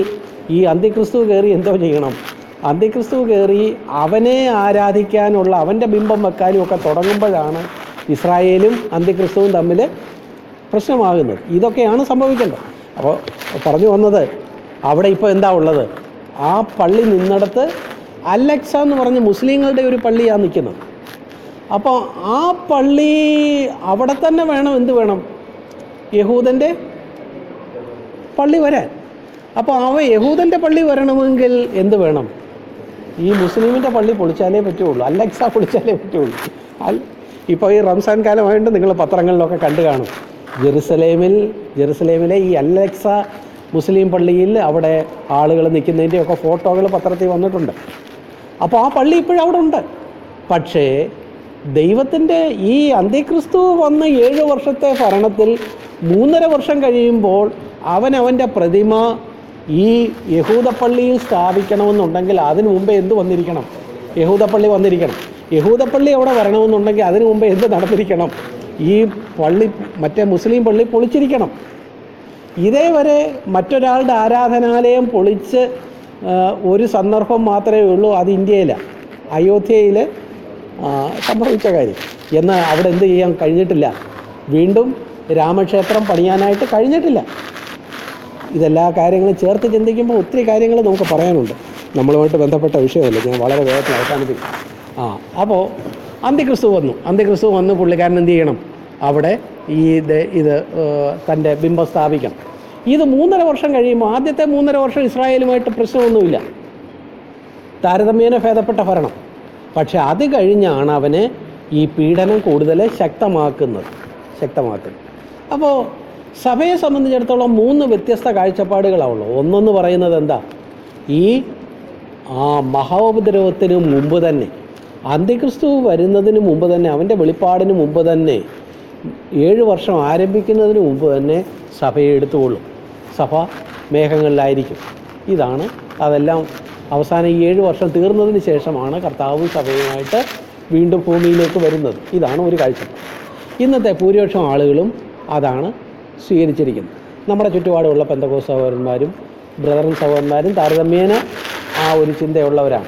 ഈ അന്തിക്രിസ്തു കയറി എന്തോ ചെയ്യണം? അന്തിക്രിസ്തു കയറി അവനെ ആരാധിക്കാനുള്ള അവന്റെ ബിംബം വെക്കാനും ഒക്കെ തുടങ്ങുമ്പോഴാണ് ഇസ്രായേലും അന്തിക്രിസ്തുവും തമ്മിൽ പ്രശ്നമാകുന്നത്. ഇതൊക്കെയാണ് സംഭവിക്കേണ്ടത്. അപ്പോൾ പറഞ്ഞു വന്നത് അവിടെ ഇപ്പോൾ എന്താ ഉള്ളത്? ആ പള്ളി നിന്നിടത്ത് അലക്സ എന്ന് പറഞ്ഞ മുസ്ലിങ്ങളുടെ ഒരു പള്ളിയാണ് നിൽക്കുന്നത്. അപ്പോൾ ആ പള്ളി അവിടെ തന്നെ വേണം എന്ത് വേണം? യഹൂദന്റെ പള്ളി വരാൻ. അപ്പോൾ അവ യഹൂദന്റെ പള്ളി വരണമെങ്കിൽ എന്ത് വേണം? ഈ മുസ്ലിമിന്റെ പള്ളി പൊളിച്ചാലേ പറ്റുള്ളൂ. അലക്സ പൊളിച്ചാലേ പറ്റുള്ളൂ. അൽ ഇപ്പോൾ ഈ റംസാൻ കാലമായിട്ട് നിങ്ങൾ പത്രങ്ങളിലൊക്കെ കണ്ടു കാണും. ജെറുസലേമിൽ ജെറുസലേമിലെ ഈ അലക്സ മുസ്ലിം പള്ളിയിൽ അവിടെ ആളുകൾ നിൽക്കുന്നതിന്റെയൊക്കെ ഫോട്ടോകൾ പത്രത്തിൽ വന്നിട്ടുണ്ട്. അപ്പോൾ ആ പള്ളി ഇപ്പോഴും അവിടെ ഉണ്ട് പക്ഷേ ദൈവത്തിന്റെ ഈ അന്ത്യക്രിസ്തു വന്ന ഏഴ് വർഷത്തെ ഭരണത്തിൽ മൂന്നര വർഷം കഴിയുമ്പോൾ അവൻ അവന്റെ പ്രതിമ ഈ യഹൂദപ്പള്ളിയിൽ സ്ഥാപിക്കണമെന്നുണ്ടെങ്കിൽ അതിനു മുമ്പേ എന്ത് വന്നിരിക്കണം? യഹൂദപ്പള്ളി വന്നിരിക്കണം. യഹൂദപ്പള്ളി അവിടെ വരണമെന്നുണ്ടെങ്കിൽ അതിനു മുമ്പേ എന്ത് നടന്നിരിക്കണം? ഈ പള്ളി മറ്റേ മുസ്ലിം പള്ളി പൊളിച്ചിരിക്കണം. ഇതേവരെ മറ്റൊരാളുടെ ആരാധനാലയം പൊളിച്ച് ഒരു സന്ദർഭം മാത്രമേ ഉള്ളൂ അത് ഇന്ത്യയിലാണ് അയോധ്യയിൽ സംഭവിച്ച കാര്യം. എന്നാൽ അവിടെ എന്ത് ചെയ്യാൻ കഴിഞ്ഞിട്ടില്ല. വീണ്ടും രാമക്ഷേത്രം പണിയാനായിട്ട് കഴിഞ്ഞിട്ടില്ല. ഇതെല്ലാ കാര്യങ്ങളും ചേർത്ത് ചിന്തിക്കുമ്പോൾ ഒത്തിരി കാര്യങ്ങൾ നമുക്ക് പറയാനുണ്ട്. നമ്മളുമായിട്ട് ബന്ധപ്പെട്ട വിഷയമല്ല? ഞാൻ വളരെ വേഗത്തിൽ അവസാനിപ്പിക്കും. ആ അപ്പോൾ അന്ത്യക്രിസ്തു വന്നു. അന്ത്യക്രിസ്തു വന്ന് പുള്ളിക്കാരൻ എന്ത് ചെയ്യണം? അവിടെ ഈ ഇത് തന്റെ ബിംബം സ്ഥാപിക്കണം. ഇത് മൂന്നര വർഷം കഴിയുമ്പോൾ ആദ്യത്തെ മൂന്നര വർഷം ഇസ്രായേലുമായിട്ട് പ്രശ്നമൊന്നുമില്ല. താരതമ്യേന ഭേദപ്പെട്ട ഭരണം. പക്ഷെ അത് കഴിഞ്ഞാണ് അവന് ഈ പീഡനം കൂടുതൽ ശക്തമാക്കുന്നത്. ശക്തമാക്കുന്നത്. അപ്പോൾ സഭയെ സംബന്ധിച്ചിടത്തോളം മൂന്ന് വ്യത്യസ്ത കാഴ്ചപ്പാടുകളാണുള്ളൂ ഒന്നെന്ന് പറയുന്നത് എന്താ? ഈ ആ മഹോപദ്രവത്തിന് മുമ്പ് തന്നെ അന്ത്യക്രിസ്തു വരുന്നതിന് മുമ്പ് തന്നെ അവന്റെ വെളിപ്പാടിന് മുമ്പ് തന്നെ ഏഴ് വർഷം ആരംഭിക്കുന്നതിന് മുമ്പ് തന്നെ സഭയെ എടുത്തുകൊള്ളും. സഭ മേഘങ്ങളിലായിരിക്കും. ഇതാണ് അതെല്ലാം അവസാനം ഈ ഏഴ് വർഷം തീർന്നതിന് ശേഷമാണ് കർത്താവ് സഭയുമായിട്ട് വീണ്ടും ഭൂമിയിലേക്ക് വരുന്നത്. ഇതാണ് ഒരു കാഴ്ച. ഇന്നത്തെ ഭൂരിപക്ഷം ആളുകളും അതാണ് സ്വീകരിച്ചിരിക്കുന്നത്. നമ്മുടെ ചുറ്റുപാടുമുള്ള പെന്തകോ സഹോദരന്മാരും ബ്രദറൻ സഹോദരന്മാരും താരതമ്യേന ആ ഒരു ചിന്തയുള്ളവരാണ്.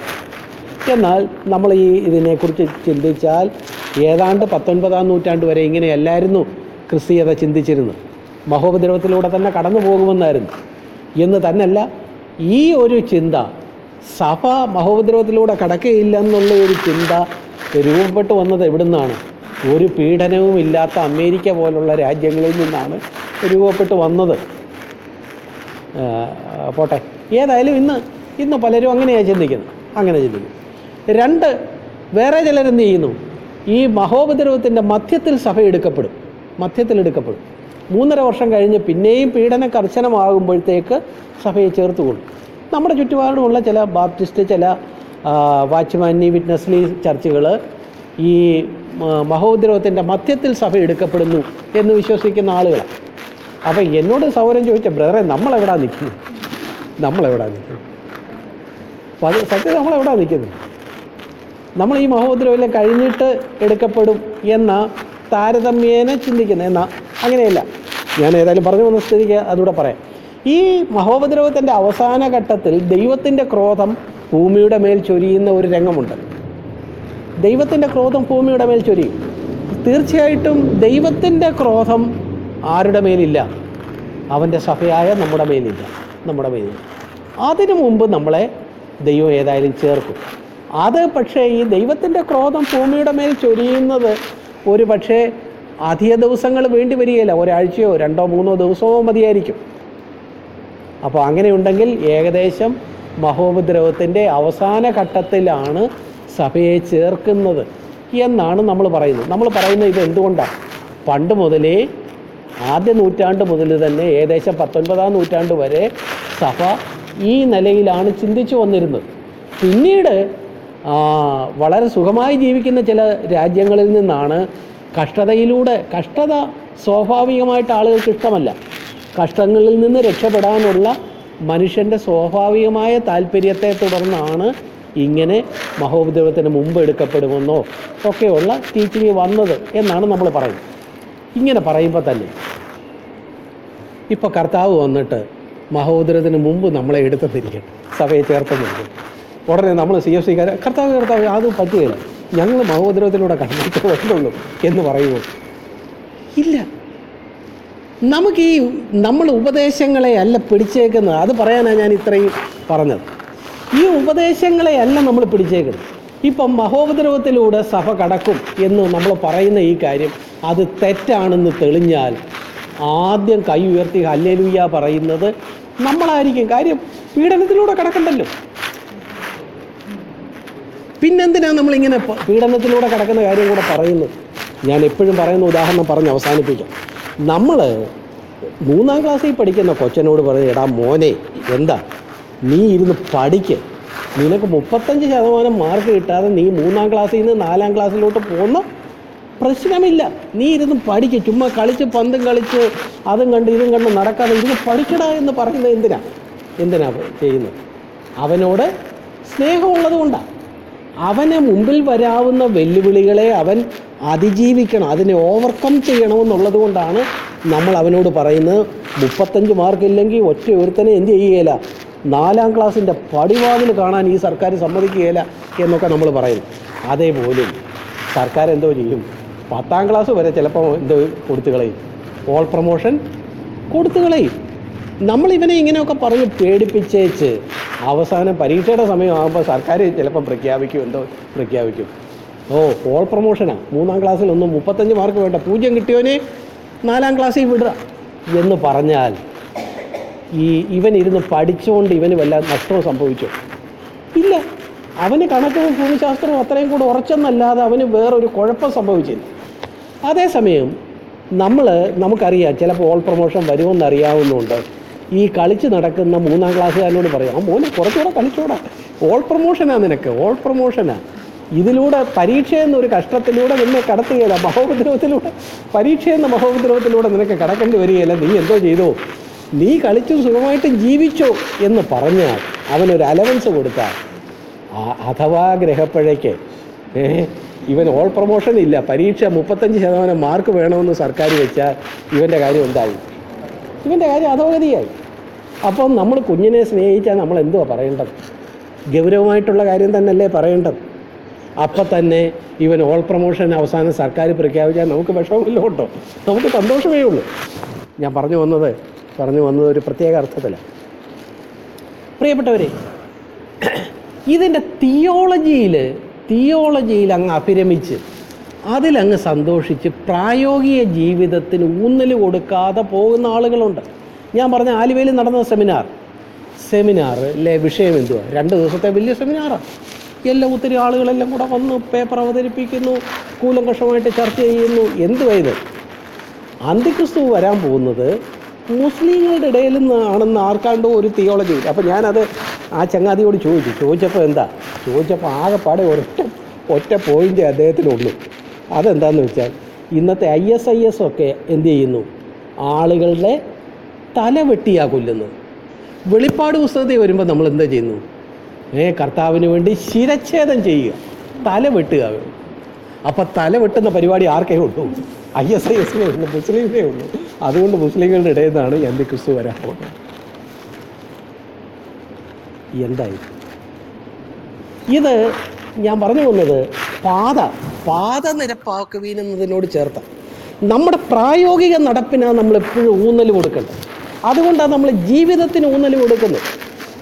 എന്നാൽ നമ്മൾ ഈ ഇതിനെക്കുറിച്ച് ചിന്തിച്ചാൽ ഏതാണ്ട് പത്തൊൻപതാം നൂറ്റാണ്ട് വരെ ഇങ്ങനെയല്ലായിരുന്നു ക്രിസ്തീയത ചിന്തിച്ചിരുന്നത്. മഹോപദ്രവത്തിലൂടെ തന്നെ കടന്നു പോകുമെന്നായിരുന്നു. എന്ന് തന്നെയല്ല ഈ ഒരു ചിന്ത സഭ മഹോപദ്രവത്തിലൂടെ കടക്കുകയില്ല എന്നുള്ള ഒരു ചിന്ത രൂപപ്പെട്ടു വന്നത് എവിടുന്നാണ്? ഒരു പീഡനവും ഇല്ലാത്ത അമേരിക്ക പോലുള്ള രാജ്യങ്ങളിൽ നിന്നാണ് രൂപപ്പെട്ടു വന്നത്. പോട്ടെ. ഏതായാലും ഇന്ന് ഇന്ന് പലരും അങ്ങനെയാണ് ചിന്തിക്കുന്നത്. അങ്ങനെ ചിന്തിക്കുന്നു. രണ്ട് വേറെ ചിലരെന്ത് ചെയ്യുന്നു? ഈ മഹോപദ്രവത്തിന്റെ മധ്യത്തിൽ സഭ എടുക്കപ്പെടും. മധ്യത്തിൽ എടുക്കപ്പെടും. മൂന്നര വർഷം കഴിഞ്ഞ് പിന്നെയും പീഡന കർശനമാകുമ്പോഴത്തേക്ക് സഭയെ ചേർത്തുകൊള്ളും. നമ്മുടെ ചുറ്റുപാടുമുള്ള ചില ബാപ്റ്റിസ്റ്റ് ചില വാച്ച്മാനി വിറ്റ്നസ്ലി ചർച്ചുകൾ ഈ മഹോദ്രവത്തിന്റെ മധ്യത്തിൽ സഭ എടുക്കപ്പെടുന്നു എന്ന് വിശ്വസിക്കുന്ന ആളുകളാണ് അപ്പം എന്നോട് സൗരം ചോദിച്ച ബ്രദറെ നമ്മളെവിടാ നിൽക്കുന്നത്? നമ്മളെവിടാ അത് സത്യം നമ്മളെവിടാ നിൽക്കുന്നത്? നമ്മൾ ഈ മഹോദ്രവെല്ലാം കഴിഞ്ഞിട്ട് എടുക്കപ്പെടും എന്ന താരതമ്യേന ചിന്തിക്കുന്നത് എന്നാൽ അങ്ങനെയല്ല. ഞാൻ ഏതായാലും പറഞ്ഞു വന്ന സ്ഥിതിക്ക് അതുകൂടെ പറയാം. ഈ മഹോപദ്രവത്തിന്റെ അവസാന ഘട്ടത്തിൽ ദൈവത്തിന്റെ ക്രോധം ഭൂമിയുടെ മേൽ ചൊരിയുന്ന ഒരു രംഗമുണ്ട്. ദൈവത്തിന്റെ ക്രോധം ഭൂമിയുടെ മേൽ ചൊരിയും. തീർച്ചയായിട്ടും ദൈവത്തിന്റെ ക്രോധം ആരുടെ മേലില്ല? അവന്റെ സഭയായ നമ്മുടെ മേലില്ല. നമ്മുടെ മേലില്ല. അതിനു മുമ്പ് നമ്മളെ ദൈവം ഏതായാലും ചേർക്കും. അത് പക്ഷേ ഈ ദൈവത്തിന്റെ ക്രോധം ഭൂമിയുടെ മേൽ ചൊരിയുന്നത് ഒരു പക്ഷേ അധിക ദിവസങ്ങൾ വേണ്ടി വരികയില്ല. ഒരാഴ്ചയോ രണ്ടോ മൂന്നോ ദിവസമോ മതിയായിരിക്കും. അപ്പോൾ അങ്ങനെയുണ്ടെങ്കിൽ ഏകദേശം മഹോപദ്രവത്തിന്റെ അവസാന ഘട്ടത്തിലാണ് സഭയെ ചേർക്കുന്നത് എന്നാണ് നമ്മൾ പറയുന്നത്. നമ്മൾ പറയുന്നത് ഇത് എന്തുകൊണ്ടാണ്? പണ്ട് മുതലേ ആദ്യ നൂറ്റാണ്ട് മുതൽ തന്നെ ഏകദേശം പത്തൊൻപതാം നൂറ്റാണ്ട് വരെ സഭ ഈ നിലയിലാണ് ചിന്തിച്ചു വന്നിരുന്നത്. പിന്നീട് വളരെ സുഖമായി ജീവിക്കുന്ന ചില രാജ്യങ്ങളിൽ നിന്നാണ് കഷ്ടതയിലൂടെ കഷ്ടത സ്വാഭാവികമായിട്ട് ആളുകൾക്ക് ഇഷ്ടമല്ല. കഷ്ടങ്ങളിൽ നിന്ന് രക്ഷപ്പെടാനുള്ള മനുഷ്യന്റെ സ്വാഭാവികമായ താല്പര്യത്തെ തുടർന്നാണ് ഇങ്ങനെ മഹോപദ്രവത്തിന് മുമ്പ് എടുക്കപ്പെടുമെന്നോ ഒക്കെയുള്ള ടീച്ചിങ് വന്നത് എന്നാണ് നമ്മൾ പറയുന്നത്. ഇങ്ങനെ പറയുമ്പോൾ തന്നെ ഇപ്പോൾ കർത്താവ് വന്നിട്ട് മഹോദരത്തിന് മുമ്പ് നമ്മളെ എടുത്ത് തിരിക്കട്ടെ. സഭയെ ചേർത്തെന്നിരിക്കട്ടെ ഉടനെ നമ്മൾ സി എഫ് സിക്കാരെ കർത്താവ് കർത്താവ് അത് പറ്റുകയില്ല. ഞങ്ങൾ മഹോദരത്തിലൂടെ കണ്ടിട്ട് വരുന്നുള്ളൂ എന്ന് പറയുമോ? ഇല്ല. നമുക്ക് ഈ നമ്മൾ ഉപദേശങ്ങളെ അല്ല പിടിച്ചേക്കുന്നത്. അത് പറയാനാണ് ഞാൻ ഇത്രയും പറഞ്ഞത്. ഈ ഉപദേശങ്ങളെ അല്ല നമ്മൾ പിടിച്ചേക്കുന്നത്. ഇപ്പം മഹോപദ്രവത്തിലൂടെ സഭ കടക്കും എന്ന് നമ്മൾ പറയുന്ന ഈ കാര്യം അത് തെറ്റാണെന്ന് തെളിഞ്ഞാൽ ആദ്യം കൈ ഉയർത്തി ഹല്ലേലുയ്യ പറയുന്നത് നമ്മളായിരിക്കും. കാര്യം പീഡനത്തിലൂടെ കടക്കണ്ടല്ലോ. പിന്നെന്തിനാണ് നമ്മളിങ്ങനെ പീഡനത്തിലൂടെ കിടക്കുന്ന കാര്യം കൂടെ പറയുന്നത് ഞാൻ എപ്പോഴും പറയുന്ന ഉദാഹരണം പറഞ്ഞ് അവസാനിപ്പിക്കാം. നമ്മൾ മൂന്നാം ക്ലാസ്സിൽ പഠിക്കുന്ന കൊച്ചനോട് പറയും എടാ മോനെ എന്താ? നീ ഇരുന്ന് പഠിക്ക്. നിനക്ക് മുപ്പത്തഞ്ച് ശതമാനം മാർക്ക് കിട്ടാതെ നീ മൂന്നാം ക്ലാസ്സിൽ നിന്ന് നാലാം ക്ലാസ്സിലോട്ട് പോകുന്ന പ്രശ്നമില്ല. നീ ഇരുന്ന് പഠിക്ക്. ചുമ്മാ കളിച്ച് പന്തും കളിച്ച് അതും കണ്ട് ഇതും കണ്ട് നടക്കാതെ ഇരുന്ന് പഠിക്കടാ എന്ന് പറയുന്നത് എന്തിനാ? എന്തിനാ ചെയ്യുന്നത്? അവനോട് സ്നേഹമുള്ളത് കൊണ്ടാണ് അവനെ മുമ്പിൽ വരാവുന്ന വെല്ലുവിളികളെ അവൻ അതിജീവിക്കണം അതിനെ ഓവർകം ചെയ്യണമെന്നുള്ളത് കൊണ്ടാണ് നമ്മൾ അവനോട് പറയുന്നത്. മുപ്പത്തഞ്ച് മാർക്ക് ഇല്ലെങ്കിൽ ഒറ്റ ഒരുത്തനെ എന്ത് ചെയ്യുകയില്ല നാലാം ക്ലാസ്സിന്റെ പടിവാതിൽ കാണാൻ ഈ സർക്കാർ സമ്മതിക്കുകയില്ല എന്നൊക്കെ നമ്മൾ പറയും അതേപോലെ സർക്കാർ എന്തോ ചെയ്യും? പത്താം ക്ലാസ് വരെ ചിലപ്പോൾ എന്തോ കൊടുത്തു കളയും? ഓൾ പ്രൊമോഷൻ കൊടുത്തു കളയും. നമ്മൾ ഇവനെ ഇങ്ങനെയൊക്കെ പറഞ്ഞ് പേടിപ്പിച്ചേച്ച് അവസാനം പരീക്ഷയുടെ സമയമാകുമ്പോൾ സർക്കാർ ചിലപ്പോൾ പ്രഖ്യാപിക്കും എന്തോ പ്രഖ്യാപിക്കും. ഓ ഹോൾ പ്രൊമോഷനാണ് മൂന്നാം ക്ലാസ്സിൽ ഒന്നും മുപ്പത്തഞ്ച് മാർക്ക് വേണ്ട. പൂജ്യം കിട്ടിയവനെ നാലാം ക്ലാസ്സിൽ വിടുക എന്ന് പറഞ്ഞാൽ ഈ ഇവൻ ഇരുന്ന് പഠിച്ചുകൊണ്ട് ഇവന് വല്ല നഷ്ടവും സംഭവിച്ചു? ഇല്ല. അവന് കണക്കും ഭൂമിശാസ്ത്രവും അത്രയും കൂടെ ഉറച്ചെന്നല്ലാതെ അവന് വേറൊരു കുഴപ്പം സംഭവിച്ചില്ല. അതേസമയം നമ്മൾ നമുക്കറിയാം ചിലപ്പോൾ ഓൾ പ്രൊമോഷൻ വരുമെന്ന് അറിയാവുന്നതുകൊണ്ട് ഈ കളിച്ച് നടക്കുന്ന മൂന്നാം ക്ലാസ്സുകാരനോട് പറയും ആ മോനെ കുറച്ചുകൂടെ കളിച്ചൂടെ. ഓൾ പ്രൊമോഷനാണ് നിനക്ക് ഓൾ പ്രൊമോഷനാണ് ഇതിലൂടെ പരീക്ഷ എന്നൊരു കഷ്ടത്തിലൂടെ നിന്നെ കടത്തുകയില്ല മഹോപദ്രവത്തിലൂടെ. പരീക്ഷ എന്ന മഹോപദ്രവത്തിലൂടെ നിനക്ക് കടക്കേണ്ടി വരികയില്ല? നീ എന്തോ ചെയ്തോ? നീ കളിച്ചു സുഖമായിട്ട് ജീവിച്ചോ എന്ന് പറഞ്ഞാൽ അവനൊരു അലവൻസ് കൊടുത്താൽ അഥവാ ഗ്രഹപ്പഴയ്ക്ക് ഇവൻ ഓൾ പ്രൊമോഷൻ ഇല്ല. പരീക്ഷ മുപ്പത്തഞ്ച് ശതമാനം മാർക്ക് വേണമെന്ന് സർക്കാർ വെച്ചാൽ ഇവന്റെ കാര്യം എന്തായി? ഇവന്റെ കാര്യം അധോഗതിയായി. അപ്പം നമ്മൾ കുഞ്ഞിനെ സ്നേഹിച്ചാൽ നമ്മൾ എന്തുവാ പറയേണ്ടത്? ഗൗരവമായിട്ടുള്ള കാര്യം തന്നെയല്ലേ പറയേണ്ടത്? അപ്പം തന്നെ ഇവൻ ഓൾ പ്രൊമോഷൻ അവസാനം സർക്കാർ പ്രഖ്യാപിച്ചാൽ നമുക്ക് വിഷമമില്ല കേട്ടോ. നമുക്ക് സന്തോഷമേ ഉള്ളൂ. ഞാൻ പറഞ്ഞു വന്നത് പറഞ്ഞു വന്നത് ഒരു പ്രത്യേക അർത്ഥത്തിലാണ് പ്രിയപ്പെട്ടവരെ ഇതിന്റെ തിയോളജിയിൽ തിയോളജിയിൽ അങ്ങ് അഭിരമിച്ച് അതിലങ്ങ് സന്തോഷിച്ച് പ്രായോഗിക ജീവിതത്തിന് ഊന്നൽ കൊടുക്കാതെ പോകുന്ന ആളുകളുണ്ട്. ഞാൻ പറഞ്ഞ ആലുവയിൽ നടന്ന സെമിനാർ സെമിനാറിലെ വിഷയം എന്തുവാ? രണ്ട് ദിവസത്തെ വലിയ സെമിനാറാണ് എല്ലാം ഒത്തിരി ആളുകളെല്ലാം കൂടെ വന്ന് പേപ്പർ അവതരിപ്പിക്കുന്നു കൂലങ്കഷമായിട്ട് ചർച്ച ചെയ്യുന്നു. എന്തുവാ ഇത്? അന്തിക്രിസ്തു വരാൻ പോകുന്നത് മുസ്ലിങ്ങളുടെ ഇടയിൽ നിന്നാണെന്ന് ആർക്കാണ്ടോ ഒരു തിയോളജി അപ്പം ഞാനത് ആ ചങ്ങാതിയോട് ചോദിച്ചു. ചോദിച്ചപ്പോൾ എന്താ? ചോദിച്ചപ്പോൾ ആകെപ്പാടെ ഒരൊറ്റ ഒറ്റ പോയിന്റ് അദ്ദേഹത്തിനുള്ളൂ. അതെന്താണെന്ന് വെച്ചാൽ ഇന്നത്തെ ഐ എസ് ഐ എസ് ഒക്കെ എന്ത് ചെയ്യുന്നു? ആളുകളുടെ തല വെട്ടിയാ കൊല്ലുന്നത് വെളിപ്പാട് പുസ്തകത്തിൽ വരുമ്പോൾ നമ്മൾ എന്താ ചെയ്യുന്നു? ഏ കർത്താവിന് വേണ്ടി ശിരച്ഛേദം ചെയ്യുക. തല വെട്ടുക അപ്പം തല വെട്ടുന്ന പരിപാടി ആർക്കേ ഉള്ളൂ? ഐ എസ് ഐ എസിനെ ഉള്ളൂ മുസ്ലിമിനെ ഉള്ളൂ. അതുകൊണ്ട് മുസ്ലിങ്ങളുടെ ഇടയിൽ നിന്നാണ് എന്റെ ക്രിസ്തു വരാൻ പോകുന്നത്. എന്തായി? ഇത് ഞാൻ പറഞ്ഞു വന്നത് പാത പാത നിരപ്പാക്കുവീൻ എന്നതിനോട് ചേർത്ത. നമ്മുടെ പ്രായോഗിക നടപ്പിനാണ് നമ്മൾ എപ്പോഴും ഊന്നൽ കൊടുക്കേണ്ടത്. അതുകൊണ്ടാണ് നമ്മൾ ജീവിതത്തിന് ഊന്നൽ കൊടുക്കുന്നത്.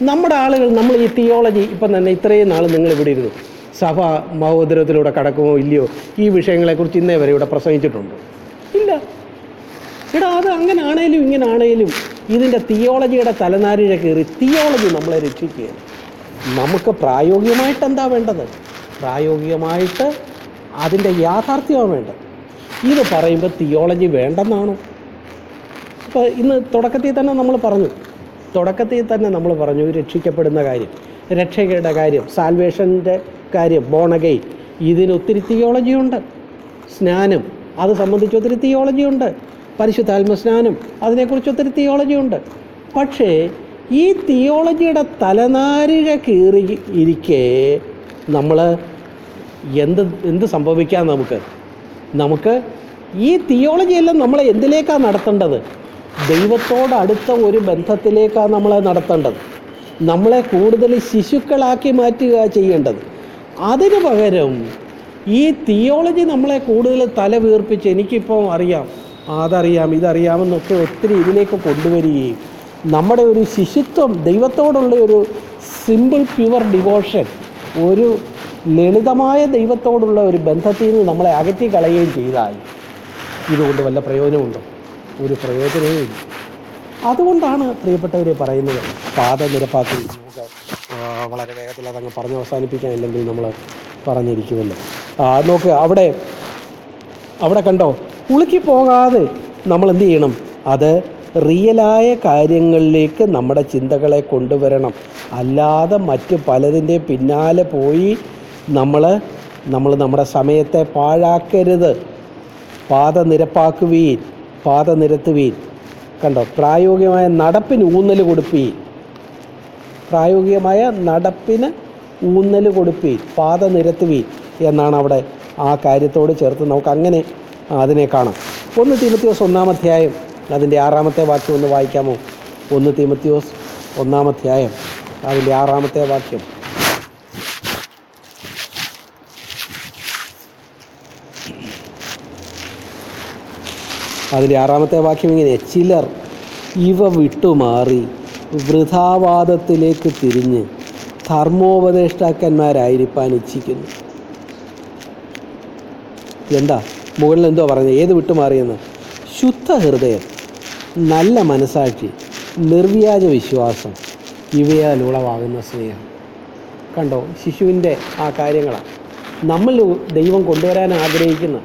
നമ്മുടെ ആളുകൾ നമ്മൾ ഈ തിയോളജി ഇപ്പം തന്നെ ഇത്രയും നാൾ നിങ്ങൾ ഇവിടെ ഇരുന്നു. സഭ മഹോദരത്തിലൂടെ കടക്കുമോ ഇല്ലയോ? ഈ വിഷയങ്ങളെക്കുറിച്ച് ഇന്നേ വരെ ഇവിടെ പ്രസംഗിച്ചിട്ടുണ്ട്. ഇല്ല. എടാ അത് അങ്ങനെ ആണേലും ഇങ്ങനെ ആണേലും ഇതിന്റെ തിയോളജിയുടെ തലനാരിഴ കയറി തിയോളജി നമ്മളെ രക്ഷിക്കുകയാണ്. നമുക്ക് പ്രായോഗികമായിട്ട് എന്താ വേണ്ടത്? പ്രായോഗികമായിട്ട് അതിന്റെ യാഥാർത്ഥ്യമാണ് വേണ്ടത്. ഇത് പറയുമ്പോൾ തിയോളജി വേണ്ടെന്നാണോ. ഇപ്പോൾ ഇന്ന് തുടക്കത്തിൽ തന്നെ നമ്മൾ പറഞ്ഞു. തുടക്കത്തിൽ തന്നെ നമ്മൾ പറഞ്ഞു രക്ഷിക്കപ്പെടുന്ന കാര്യം. രക്ഷകയുടെ കാര്യം സാൽവേഷന്റെ കാര്യം ബോണഗൈ ഇതിന് ഒത്തിരി തിയോളജിയുണ്ട് സ്നാനം അത് സംബന്ധിച്ച് ഒത്തിരി തിയോളജിയുണ്ട് പരിശുദ്ധാത്മ സ്നാനം അതിനെക്കുറിച്ച് ഒത്തിരി തിയോളജിയുണ്ട് പക്ഷേ ഈ തിയോളജിയുടെ തലനാരിഴ കീറി ഇരിക്കെ നമ്മൾ എന്ത് എന്ത് സംഭവിക്കാം നമുക്ക്? നമുക്ക് ഈ തിയോളജിയെല്ലാം നമ്മളെ എന്തിലേക്കാണ് നടത്തേണ്ടത്? ദൈവത്തോട് അടുത്ത ഒരു ബന്ധത്തിലേക്കാണ് നമ്മളെ നടത്തേണ്ടത്. നമ്മളെ കൂടുതൽ ശിശുക്കളാക്കി മാറ്റുക ചെയ്യേണ്ടത്. അതിന് പകരം ഈ തിയോളജി നമ്മളെ കൂടുതൽ തല വീർപ്പിച്ച് എനിക്കിപ്പോൾ അറിയാം അതറിയാം ഇതറിയാമെന്നൊക്കെ ഒത്തിരി ഇതിലേക്ക് കൊണ്ടുവരികയും നമ്മുടെ ഒരു ശിശുത്വം ദൈവത്തോടുള്ള ഒരു സിമ്പിൾ പ്യുവർ ഡിവോഷൻ ഒരു ലളിതമായ ദൈവത്തോടുള്ള ഒരു ബന്ധത്തിൽ നിന്ന് നമ്മളെ അകറ്റി കളയുകയും ചെയ്താൽ ഇതുകൊണ്ട് വല്ല പ്രയോജനമുണ്ടോ? ഒരു പ്രയോജനവും ഇല്ല. അതുകൊണ്ടാണ് പ്രിയപ്പെട്ടവരെ പറയുന്നത് പാത നിരപ്പാക്കി വളരെ വേഗത്തിൽ അതങ്ങ് പറഞ്ഞ് അവസാനിപ്പിക്കാൻ ഇല്ലെങ്കിൽ നമ്മൾ പറഞ്ഞിരിക്കുമല്ലോ. നോക്ക് അവിടെ അവിടെ കണ്ടോ? ഉളുക്കി പോകാതെ നമ്മൾ എന്ത് ചെയ്യണം? അത് റിയലായ കാര്യങ്ങളിലേക്ക് നമ്മുടെ ചിന്തകളെ കൊണ്ടുവരണം. അല്ലാതെ മറ്റ് പലതിന്റെ പിന്നാലെ പോയി നമ്മൾ നമ്മൾ നമ്മുടെ സമയത്തെ പാഴാക്കരുത്. പാത നിരപ്പാക്കുവീൻ. പാത നിരത്തുവീൻ കണ്ടോ? പ്രായോഗികമായ നടപ്പിന് ഊന്നൽ കൊടുപ്പീൻ. പ്രായോഗികമായ നടപ്പിന് ഊന്നൽ കൊടുപ്പീൻ. പാത നിരത്തുവീൻ എന്നാണ് അവിടെ ആ കാര്യത്തോട് ചേർത്ത് നമുക്ക് അങ്ങനെ അതിനെ കാണാം. ഒന്ന് ഒന്നാം ഒന്നാമധ്യായം അതിന്റെ ആറാമത്തെ വാക്യം ഒന്ന് വായിക്കാമോ? ഒന്ന് ഒന്നാം ഒന്നാമധ്യായം അതിന്റെ ആറാമത്തെ വാക്യം. അതിന്റെ ആറാമത്തെ വാക്യം ഇങ്ങനെ ചിലർ ഇവ വിട്ടുമാറി വൃഥാവാദത്തിലേക്ക് തിരിഞ്ഞ് ധർമ്മോപദേഷ്ടാക്കന്മാരായിരിക്കാൻ ഇച്ഛിക്കുന്നു. എന്താ മുകളിൽ എന്തോ പറഞ്ഞത്? ഏത് വിട്ടുമാറിയെന്ന്? ശുദ്ധ ഹൃദയം നല്ല മനസാക്ഷി നിർവ്യാജ വിശ്വാസം ഇവയാൽ ഉളവാകുന്ന സ്നേഹം. കണ്ടോ? ശിശുവിന്റെ ആ കാര്യങ്ങളാണ് നമ്മൾ ദൈവം കൊണ്ടുവരാൻ ആഗ്രഹിക്കുന്ന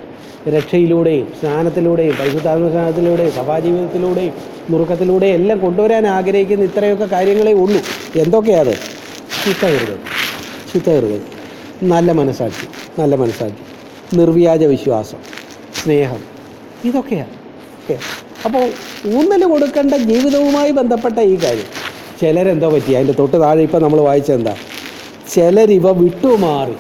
രക്ഷയിലൂടെയും സ്നാനത്തിലൂടെയും പരിശുദ്ധാത്മ സ്നാനത്തിലൂടെയും സഭാജീവിതത്തിലൂടെയും നുറുക്കത്തിലൂടെയും എല്ലാം കൊണ്ടുവരാൻ ആഗ്രഹിക്കുന്ന ഇത്രയൊക്കെ കാര്യങ്ങളേ ഉള്ളൂ. എന്തൊക്കെയാണ് ശുദ്ധഹൃദയം ശുദ്ധഹൃദയം നല്ല മനസ്സാക്ഷി. നല്ല മനസ്സാക്ഷി. നിർവ്യാജ വിശ്വാസം. സ്നേഹം. ഇതൊക്കെയാണ് ഓക്കെ. അപ്പോൾ ഊന്നൽ കൊടുക്കേണ്ട ജീവിതവുമായി ബന്ധപ്പെട്ട ഈ കാര്യം. ചിലരെന്തോ പറ്റി? അതിന്റെ തൊട്ട് താഴെ ഇപ്പം നമ്മൾ വായിച്ചെന്താ ചിലരിവ വിട്ടുമാറി.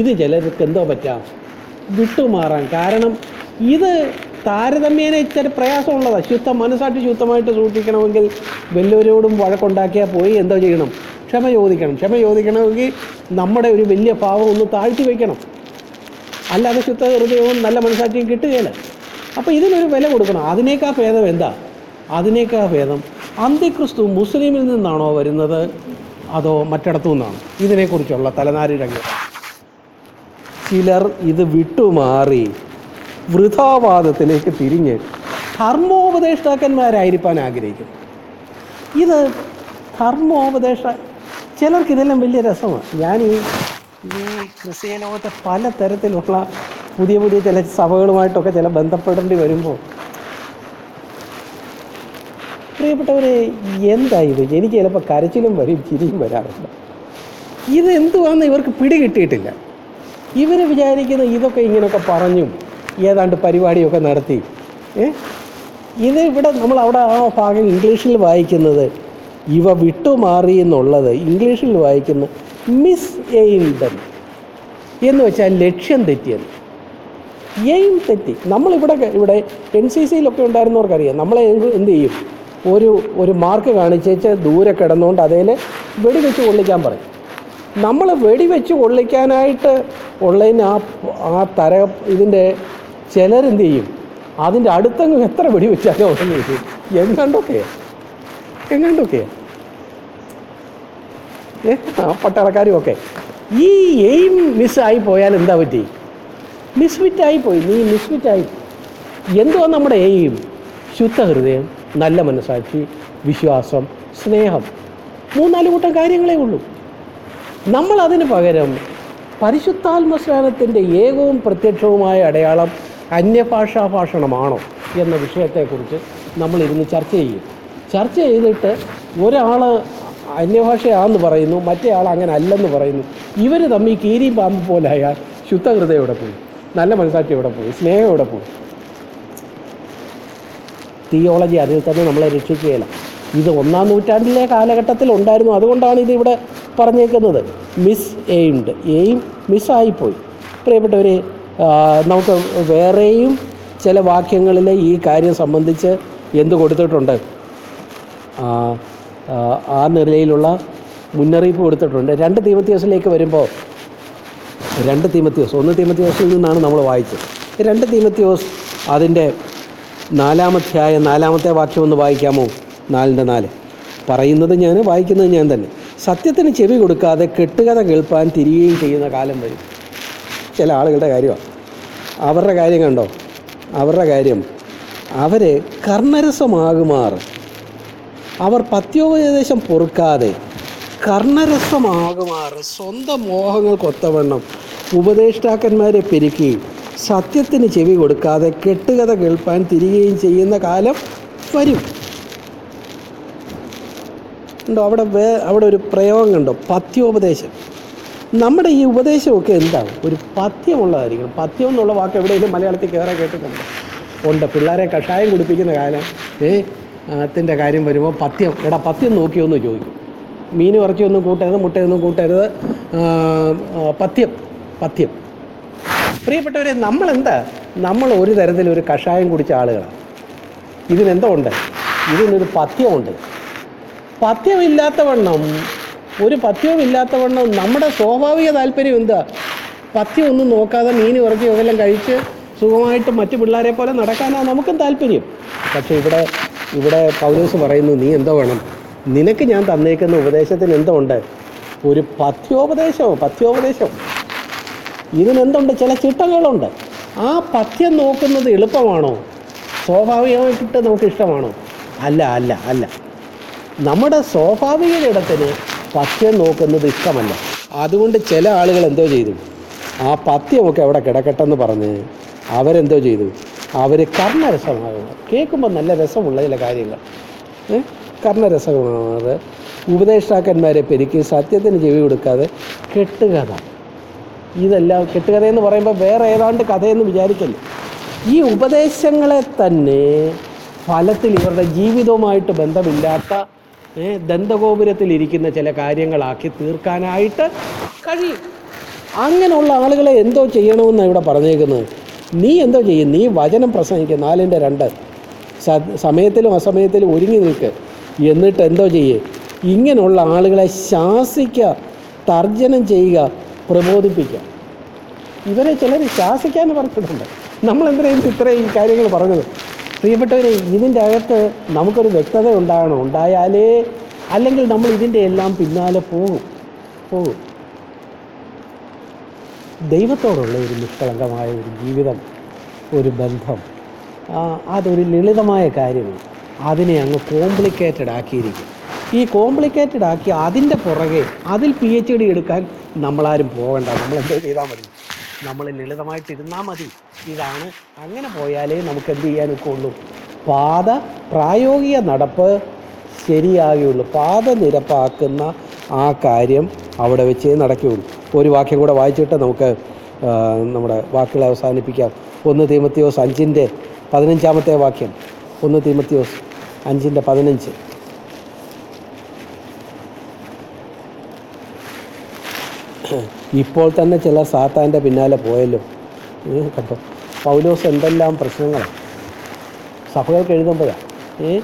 ഇത് ചിലർക്ക് എന്തോ പറ്റാം? വിട്ടുമാറാൻ. കാരണം ഇത് താരതമ്യേന ഇച്ചിരി പ്രയാസമുള്ളതാണ് ശുദ്ധ മനസ്സാക്ഷി ശുദ്ധമായിട്ട് സൂക്ഷിക്കണമെങ്കിൽ വല്ലവരോടും വഴക്കുണ്ടാക്കിയാൽ പോയി. എന്തോ ചെയ്യണം. ക്ഷമ ചോദിക്കണം. ക്ഷമ ചോദിക്കണമെങ്കിൽ നമ്മുടെ ഒരു വലിയ ഭാവം ഒന്ന് താഴ്ത്തി വയ്ക്കണം അല്ലാതെ ശുദ്ധ ഹൃദയവും നല്ല മനസ്സാക്ഷിയും കിട്ടുകയില്ല അപ്പോൾ ഇതിനൊരു വില കൊടുക്കണം. അതിനേക്കാ ഭേദം എന്താ? അതിനേക്കാ ഭേദം അന്ത്യക്രിസ്തു മുസ്ലിമിൽ നിന്നാണോ വരുന്നത്? അതോ മറ്റിടത്തു നിന്നാണോ? ഇതിനെക്കുറിച്ചുള്ള തലനാരിഴങ്ങ് ചിലർ ഇത് വിട്ടുമാറി വൃഥാവാദത്തിലേക്ക് തിരിഞ്ഞ് ധർമ്മോപദേഷ്ടാക്കന്മാരായിരിക്കാൻ ആഗ്രഹിക്കുന്നു ഇത് ധർമ്മോപദേശ ചിലർക്ക് ഇതെല്ലാം വലിയ രസമാണ്. ഞാൻ ഈ ഈ ക്രിസ്തീയ ലോകത്തെ പല തരത്തിലുള്ള പുതിയ പുതിയ ചില സഭകളുമായിട്ടൊക്കെ ചില ബന്ധപ്പെടേണ്ടി വരുമ്പോൾ പ്രിയപ്പെട്ടവരെ എന്താ ഇത്? എനിക്ക് ചിലപ്പോൾ കരച്ചിലും വരും ചിരിയും വരാറുണ്ട്. ഇത് എന്തുവാന്ന് ഇവർക്ക് പിടി കിട്ടിയിട്ടില്ല ഇവർ വിചാരിക്കുന്ന ഇതൊക്കെ ഇങ്ങനെയൊക്കെ പറഞ്ഞും ഏതാണ്ട് പരിപാടിയൊക്കെ നടത്തി. ഇത് ഇവിടെ നമ്മൾ അവിടെ ആ ഭാഗം ഇംഗ്ലീഷിൽ വായിക്കുന്നത് ഇവ വിട്ടുമാറി എന്നുള്ളത് ഇംഗ്ലീഷിൽ വായിക്കുന്ന. മിസ് എയിംഡൻ എന്ന് വെച്ചാൽ ലക്ഷ്യം തെറ്റിയത്. എയിം തെറ്റി. നമ്മളിവിടെ ഇവിടെ എൻ സി സിയിലൊക്കെ ഉണ്ടായിരുന്നവർക്കറിയാം. നമ്മളെ എന്ത് ചെയ്യും? ഒരു ഒരു മാർക്ക് കാണിച്ചേച്ച് ദൂരെ കിടന്നുകൊണ്ട് അതേൽ വെടിവെച്ച് കൊള്ളിക്കാൻ പറയും. നമ്മൾ വെടിവെച്ച് കൊള്ളിക്കാനായിട്ട് ഉള്ളതിന് ആ ആ തര ഇതിന്റെ ചിലരെന്ത് ചെയ്യും? അതിന്റെ അടുത്തങ്ങ് എത്ര വെടിവെച്ചാലും ഉടനെ ചെയ്യും? എങ്ങാണ്ടൊക്കെയാണ് എങ്ങാണ്ടൊക്കെയാണ് ഏ ആ പട്ടാളക്കാരും ഒക്കെ ഈ എയിം മിസ്സായി പോയാൽ എന്താ പറ്റി? മിസ്ഫിറ്റായി പോയി. നീ മിസ്ഫിറ്റായി. എന്തോ നമ്മുടെ എയിം? ശുദ്ധഹൃദയം നല്ല മനസാക്ഷി വിശ്വാസം സ്നേഹം. മൂന്നാൽ കൂട്ടം കാര്യങ്ങളേ ഉള്ളൂ. നമ്മൾ പകരം പരിശുദ്ധാത്മസ്നാനത്തിന്റെ ഏകവും പ്രത്യക്ഷവുമായ അടയാളം അന്യഭാഷാ ഭാഷണമാണോ എന്ന വിഷയത്തെക്കുറിച്ച് നമ്മൾ ഇരുന്ന് ചർച്ച ചെയ്യും. ചർച്ച ചെയ്തിട്ട് ഒരാൾ അന്യഭാഷയാണെന്ന് പറയുന്നു മറ്റേ ആൾ അങ്ങനെ അല്ലെന്ന് പറയുന്നു. ഇവർ തമ്മിൽ കീരിയും പാമ്പ് പോലായാൽ ശുദ്ധഹൃദയം എവിടെ പോയി? നല്ല മനസ്സാക്കി ഇവിടെ പോയി? സ്നേഹം ഇവിടെ പോയി? തിയോളജി അതിൽ തന്നെ നമ്മളെ രക്ഷിക്കുകയില്ല. ഇത് ഒന്നാം നൂറ്റാണ്ടിലെ കാലഘട്ടത്തിൽ ഉണ്ടായിരുന്നു. അതുകൊണ്ടാണ് ഇത് ഇവിടെ പറഞ്ഞേക്കുന്നത്. മിസ് എയിംഡ് എയിം മിസ്സായിപ്പോയി പ്രിയപ്പെട്ടവർ നമുക്ക് വേറെയും ചില വാക്യങ്ങളിൽ ഈ കാര്യം സംബന്ധിച്ച് എന്ത് കൊടുത്തിട്ടുണ്ട്? ആ നിലയിലുള്ള മുന്നറിയിപ്പ് കൊടുത്തിട്ടുണ്ട്. രണ്ട് തീമത്യോസിലേക്ക് വരുമ്പോൾ രണ്ട് തീമത്യോസ്. ഒന്ന് തീമത്യോസിൽ നിന്നാണ് നമ്മൾ വായിച്ചത്. രണ്ട് തീമത്യോസ് അതിന്റെ നാലാമധ്യായ നാലാമത്തെ വാക്യം ഒന്ന് വായിക്കാമോ? നാലിന്റെ നാല്. പറയുന്നത് ഞാൻ വായിക്കുന്നത് ഞാൻ തന്നെ. സത്യത്തിന് ചെവി കൊടുക്കാതെ കെട്ടുകഥ കേൾപ്പാൻ തിരികുകയും ചെയ്യുന്ന കാലം വരും. ചില ആളുകളുടെ കാര്യമാണ്. അവരുടെ കാര്യം കണ്ടോ? അവരുടെ കാര്യം അവർ കർണരസമാകുമാർ. അവർ പത്യോപദേശം പൊറുക്കാതെ കർണരസമാകുമാർ. സ്വന്തം മോഹങ്ങൾക്കൊത്തവണ്ണം ഉപദേഷ്ടാക്കന്മാരെ പെരുക്കി സത്യത്തിന് ചെവി കൊടുക്കാതെ കെട്ടുകഥ കേൾപ്പാൻ തിരികുകയും ചെയ്യുന്ന കാലം വരും. ഉണ്ടോ അവിടെ വേ അവിടെ ഒരു പ്രയോഗം കണ്ടോ? പഥ്യോപദേശം. നമ്മുടെ ഈ ഉപദേശമൊക്കെ എന്താണ്? ഒരു പത്യമുള്ളതായിരിക്കണം പഥ്യം എന്നുള്ള വാക്ക് എവിടെയെങ്കിലും മലയാളത്തിൽ കയറാൻ കേട്ടിട്ടുണ്ട്? ഉണ്ട്. പിള്ളേരെ കഷായം കുടിപ്പിക്കുന്ന കാലം. ഏ അതിന്റെ കാര്യം വരുമ്പോൾ പത്യം എടാ പത്യം നോക്കിയോന്ന് ചോദിക്കും. മീൻ ഇറച്ചിയൊന്നും കൂട്ടരുത് മുട്ടയൊന്നും കൂട്ടരുത്. പത്യം പത്യം പ്രിയപ്പെട്ടവരെ നമ്മളെന്താ? നമ്മൾ ഒരു തരത്തിൽ ഒരു കഷായം കുടിച്ച ആളുകളാണ്. ഇതിനെന്തോ ഉണ്ട്? ഇതിനൊരു പഥ്യമുണ്ട്. പഥ്യമില്ലാത്തവണ്ണം ഒരു പഥ്യവുമില്ലാത്തവണ്ണം നമ്മുടെ സ്വാഭാവിക താല്പര്യം എന്താ? പഥ്യം ഒന്നും നോക്കാതെ മീൻ ഇറച്ചിയും എല്ലാം കഴിച്ച് സുഖമായിട്ട് മറ്റു പിള്ളേരെ പോലെ നടക്കാനാണ് നമുക്കും താല്പര്യം. പക്ഷേ ഇവിടെ ഇവിടെ പൗലോസ് പറയുന്നു നീ എന്തോ വേണം? നിനക്ക് ഞാൻ തന്നേക്കുന്ന ഉപദേശത്തിന് എന്തോ ഉണ്ട് ഒരു പഥ്യോപദേശമോ പഥ്യോപദേശം ഇതിനെന്തുണ്ട്? ചില ചിട്ടകളുണ്ട്. ആ പഥ്യം നോക്കുന്നത് എളുപ്പമാണോ? സ്വാഭാവികമായിട്ട് നമുക്ക് ഇഷ്ടമാണോ അല്ല അല്ല അല്ല. നമ്മുടെ സ്വാഭാവിക ഇടത്തിന് പഥ്യം നോക്കുന്നത് ഇഷ്ടമല്ല. അതുകൊണ്ട് ചില ആളുകൾ എന്തോ ചെയ്തു. ആ പഥ്യമൊക്കെ അവിടെ കിടക്കട്ടെന്ന് പറഞ്ഞ് അവരെന്തോ ചെയ്തു. അവർ കർണരസമാകുന്നത് കേൾക്കുമ്പോൾ നല്ല രസമുള്ള ചില കാര്യങ്ങൾ. കർണരസമാകുന്നത് ഉപദേഷ്ടാക്കന്മാരെ പെരുക്കി സത്യത്തിന് ചെവി കൊടുക്കാതെ കെട്ടുകഥ. ഇതെല്ലാം കെട്ടുകഥയെന്ന് പറയുമ്പോൾ വേറെ ഏതാണ്ട് കഥയെന്ന് വിചാരിക്കല്ലേ? ഈ ഉപദേശങ്ങളെ തന്നെ ഫലത്തിൽ ഇവരുടെ ജീവിതവുമായിട്ട് ബന്ധമില്ലാത്ത ദന്തഗോപുരത്തിൽ ഇരിക്കുന്ന ചില കാര്യങ്ങളാക്കി തീർക്കാനായിട്ട് കഴിയും. അങ്ങനെയുള്ള ആളുകളെ എന്തോ ചെയ്യണമെന്നാണ് ഇവിടെ പറഞ്ഞേക്കുന്നത്. നീ എന്തോ ചെയ്യും? നീ വചനം പ്രസംഗിക്കുക നാലിന്റെ രണ്ട്. സമയത്തിലും അസമയത്തിലും ഒരുങ്ങി നിൽക്ക്. എന്നിട്ട് എന്തോ ചെയ്യേ? ഇങ്ങനെയുള്ള ആളുകളെ ശാസിക്കുക തർജനം ചെയ്യുക പ്രബോധിപ്പിക്കുക ഇവരെ ചിലർ ശാസിക്കാൻ പറഞ്ഞിട്ടുണ്ട്. നമ്മൾ എന്തിനാണ് ഇത്രയും കാര്യങ്ങൾ പറഞ്ഞത്? പ്രിയപ്പെട്ടവരെ ഇതിന്റെ അകത്ത് നമുക്കൊരു വ്യക്തത ഉണ്ടാകണം. ഉണ്ടായാലേ അല്ലെങ്കിൽ നമ്മൾ ഇതിന്റെ എല്ലാം പിന്നാലെ പോകും. പോകും. ദൈവത്തോടുള്ള ഒരു നിഷ്കളങ്കമായ ഒരു ജീവിതം ഒരു ബന്ധം അതൊരു ലളിതമായ കാര്യമാണ്. അതിനെ അങ്ങ് കോംപ്ലിക്കേറ്റഡ് ആക്കിയിരിക്കും. ഈ കോംപ്ലിക്കേറ്റഡ് ആക്കി അതിന്റെ പുറകെ അതിൽ പി എച്ച് ഡി എടുക്കാൻ നമ്മളാരും പോകണ്ട. നമ്മളെന്തോ ചെയ്താൽ മതി? നമ്മൾ ലളിതമായിട്ട് ഇരുന്നാൽ മതി. ഇതാണ്. അങ്ങനെ പോയാലേ നമുക്ക് എന്ത് ചെയ്യാനൊക്കെ ഉള്ളൂ പാത പ്രായോഗിക നടപ്പ് ശരിയാകുകയുള്ളൂ പാത നിരപ്പാക്കുന്ന ആ കാര്യം അവിടെ വെച്ചേ നടക്കുകയുള്ളൂ. ഒരു വാക്യം കൂടെ വായിച്ചിട്ട് നമുക്ക് നമ്മുടെ വാക്കുകളെ അവസാനിപ്പിക്കാം. ഒന്ന് തീമത്തിയോസ് അഞ്ചിന്റെ പതിനഞ്ചാമത്തെ വാക്യം. ഒന്ന് തീമത്തിയോസ് അഞ്ചിന്റെ പതിനഞ്ച്. ഇപ്പോൾ തന്നെ ചില സാത്താന്റെ പിന്നാലെ പോയല്ലോ. കണ്ടോ? പൗലോസ് എന്തെല്ലാം പ്രശ്നങ്ങളാണ് സഭകൾക്ക് എഴുതുമ്പോഴാണ് ഏ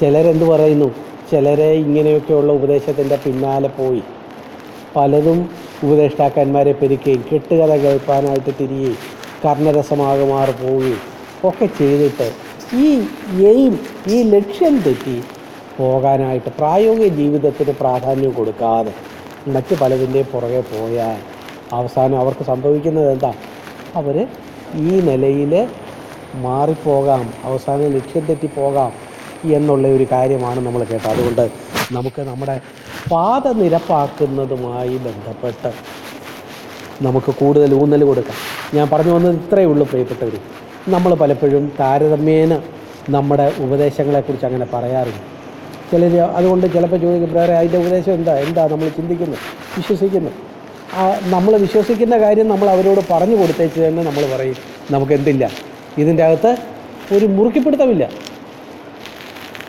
ചിലരെന്ത് പറയുന്നു? ചിലരെ ഇങ്ങനെയൊക്കെയുള്ള ഉപദേശത്തിന്റെ പിന്നാലെ പോയി. പലതും ഉപദേഷ്ടാക്കന്മാരെ പെരുക്കുകയും കെട്ടുകഥ കേൾപ്പാനായിട്ട് തിരിയുകയും കർണരസമാകുമാർ പോവുകയും ഒക്കെ ചെയ്തിട്ട് ഈ എയിം ഈ ലക്ഷ്യം തെറ്റി പോകാനായിട്ട് പ്രായോഗിക ജീവിതത്തിന് പ്രാധാന്യം കൊടുക്കാതെ മറ്റ് പലതിന്റെയും പുറകെ പോയാൽ അവസാനം അവർക്ക് സംഭവിക്കുന്നത് എന്താ? അവർ ഈ നിലയിൽ മാറിപ്പോകാം അവസാനം ലക്ഷ്യം തെറ്റിപ്പോകാം എന്നുള്ള ഒരു കാര്യമാണ് നമ്മൾ കേട്ടത്. അതുകൊണ്ട് നമുക്ക് നമ്മുടെ പാത നിരപ്പാക്കുന്നതുമായി ബന്ധപ്പെട്ട് നമുക്ക് കൂടുതൽ ഊന്നൽ കൊടുക്കാം. ഞാൻ പറഞ്ഞു വന്നത് ഇത്രയേ ഉള്ളൂ പ്രിയപ്പെട്ടവർ നമ്മൾ പലപ്പോഴും താരതമ്യേന നമ്മുടെ ഉപദേശങ്ങളെക്കുറിച്ച് അങ്ങനെ പറയാറില്ല. ചിലർ അതുകൊണ്ട് ചിലപ്പോൾ ചോദിക്കും പ്രേരെ അതിന്റെ ഉപദേശം എന്താ? എന്താ നമ്മൾ ചിന്തിക്കുന്നു വിശ്വസിക്കുന്നു. ആ നമ്മൾ വിശ്വസിക്കുന്ന കാര്യം നമ്മൾ അവരോട് പറഞ്ഞു കൊടുത്തേച്ച് തന്നെ നമ്മൾ പറയും. നമുക്ക് എന്തില്ല? ഇതിന്റെ അകത്ത് ഒരു മുറുക്കിപ്പിടുത്തമില്ല.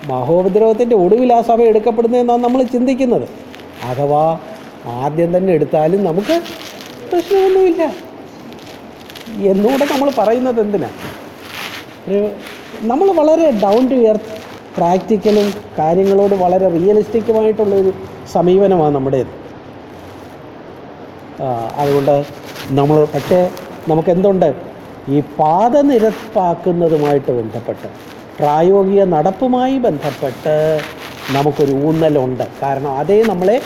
മഹോപദ്രവത്തിന്റെ ഒടുവിൽ ആ സഭ എടുക്കപ്പെടുന്നതെന്നാണ് നമ്മൾ ചിന്തിക്കുന്നത്. അഥവാ ആദ്യം തന്നെ എടുത്താലും നമുക്ക് പ്രശ്നമൊന്നുമില്ല. എന്നൂടെ നമ്മൾ പറയുന്നത് എന്തിനാ? ഒരു നമ്മൾ വളരെ ഡൗൺ ടു എർത്ത് പ്രാക്ടിക്കലും കാര്യങ്ങളോട് വളരെ റിയലിസ്റ്റിക്കുമായിട്ടുള്ളൊരു സമീപനമാണ് നമ്മുടേത് അതുകൊണ്ട് നമ്മൾ പക്ഷേ നമുക്കെന്തുണ്ട്? ഈ പാത നിരപ്പാക്കുന്നതുമായിട്ട് ബന്ധപ്പെട്ട് പ്രായോഗിക നടപ്പുമായി ബന്ധപ്പെട്ട് നമുക്കൊരു ഊന്നലുണ്ട്. കാരണം അതേ നമ്മളെ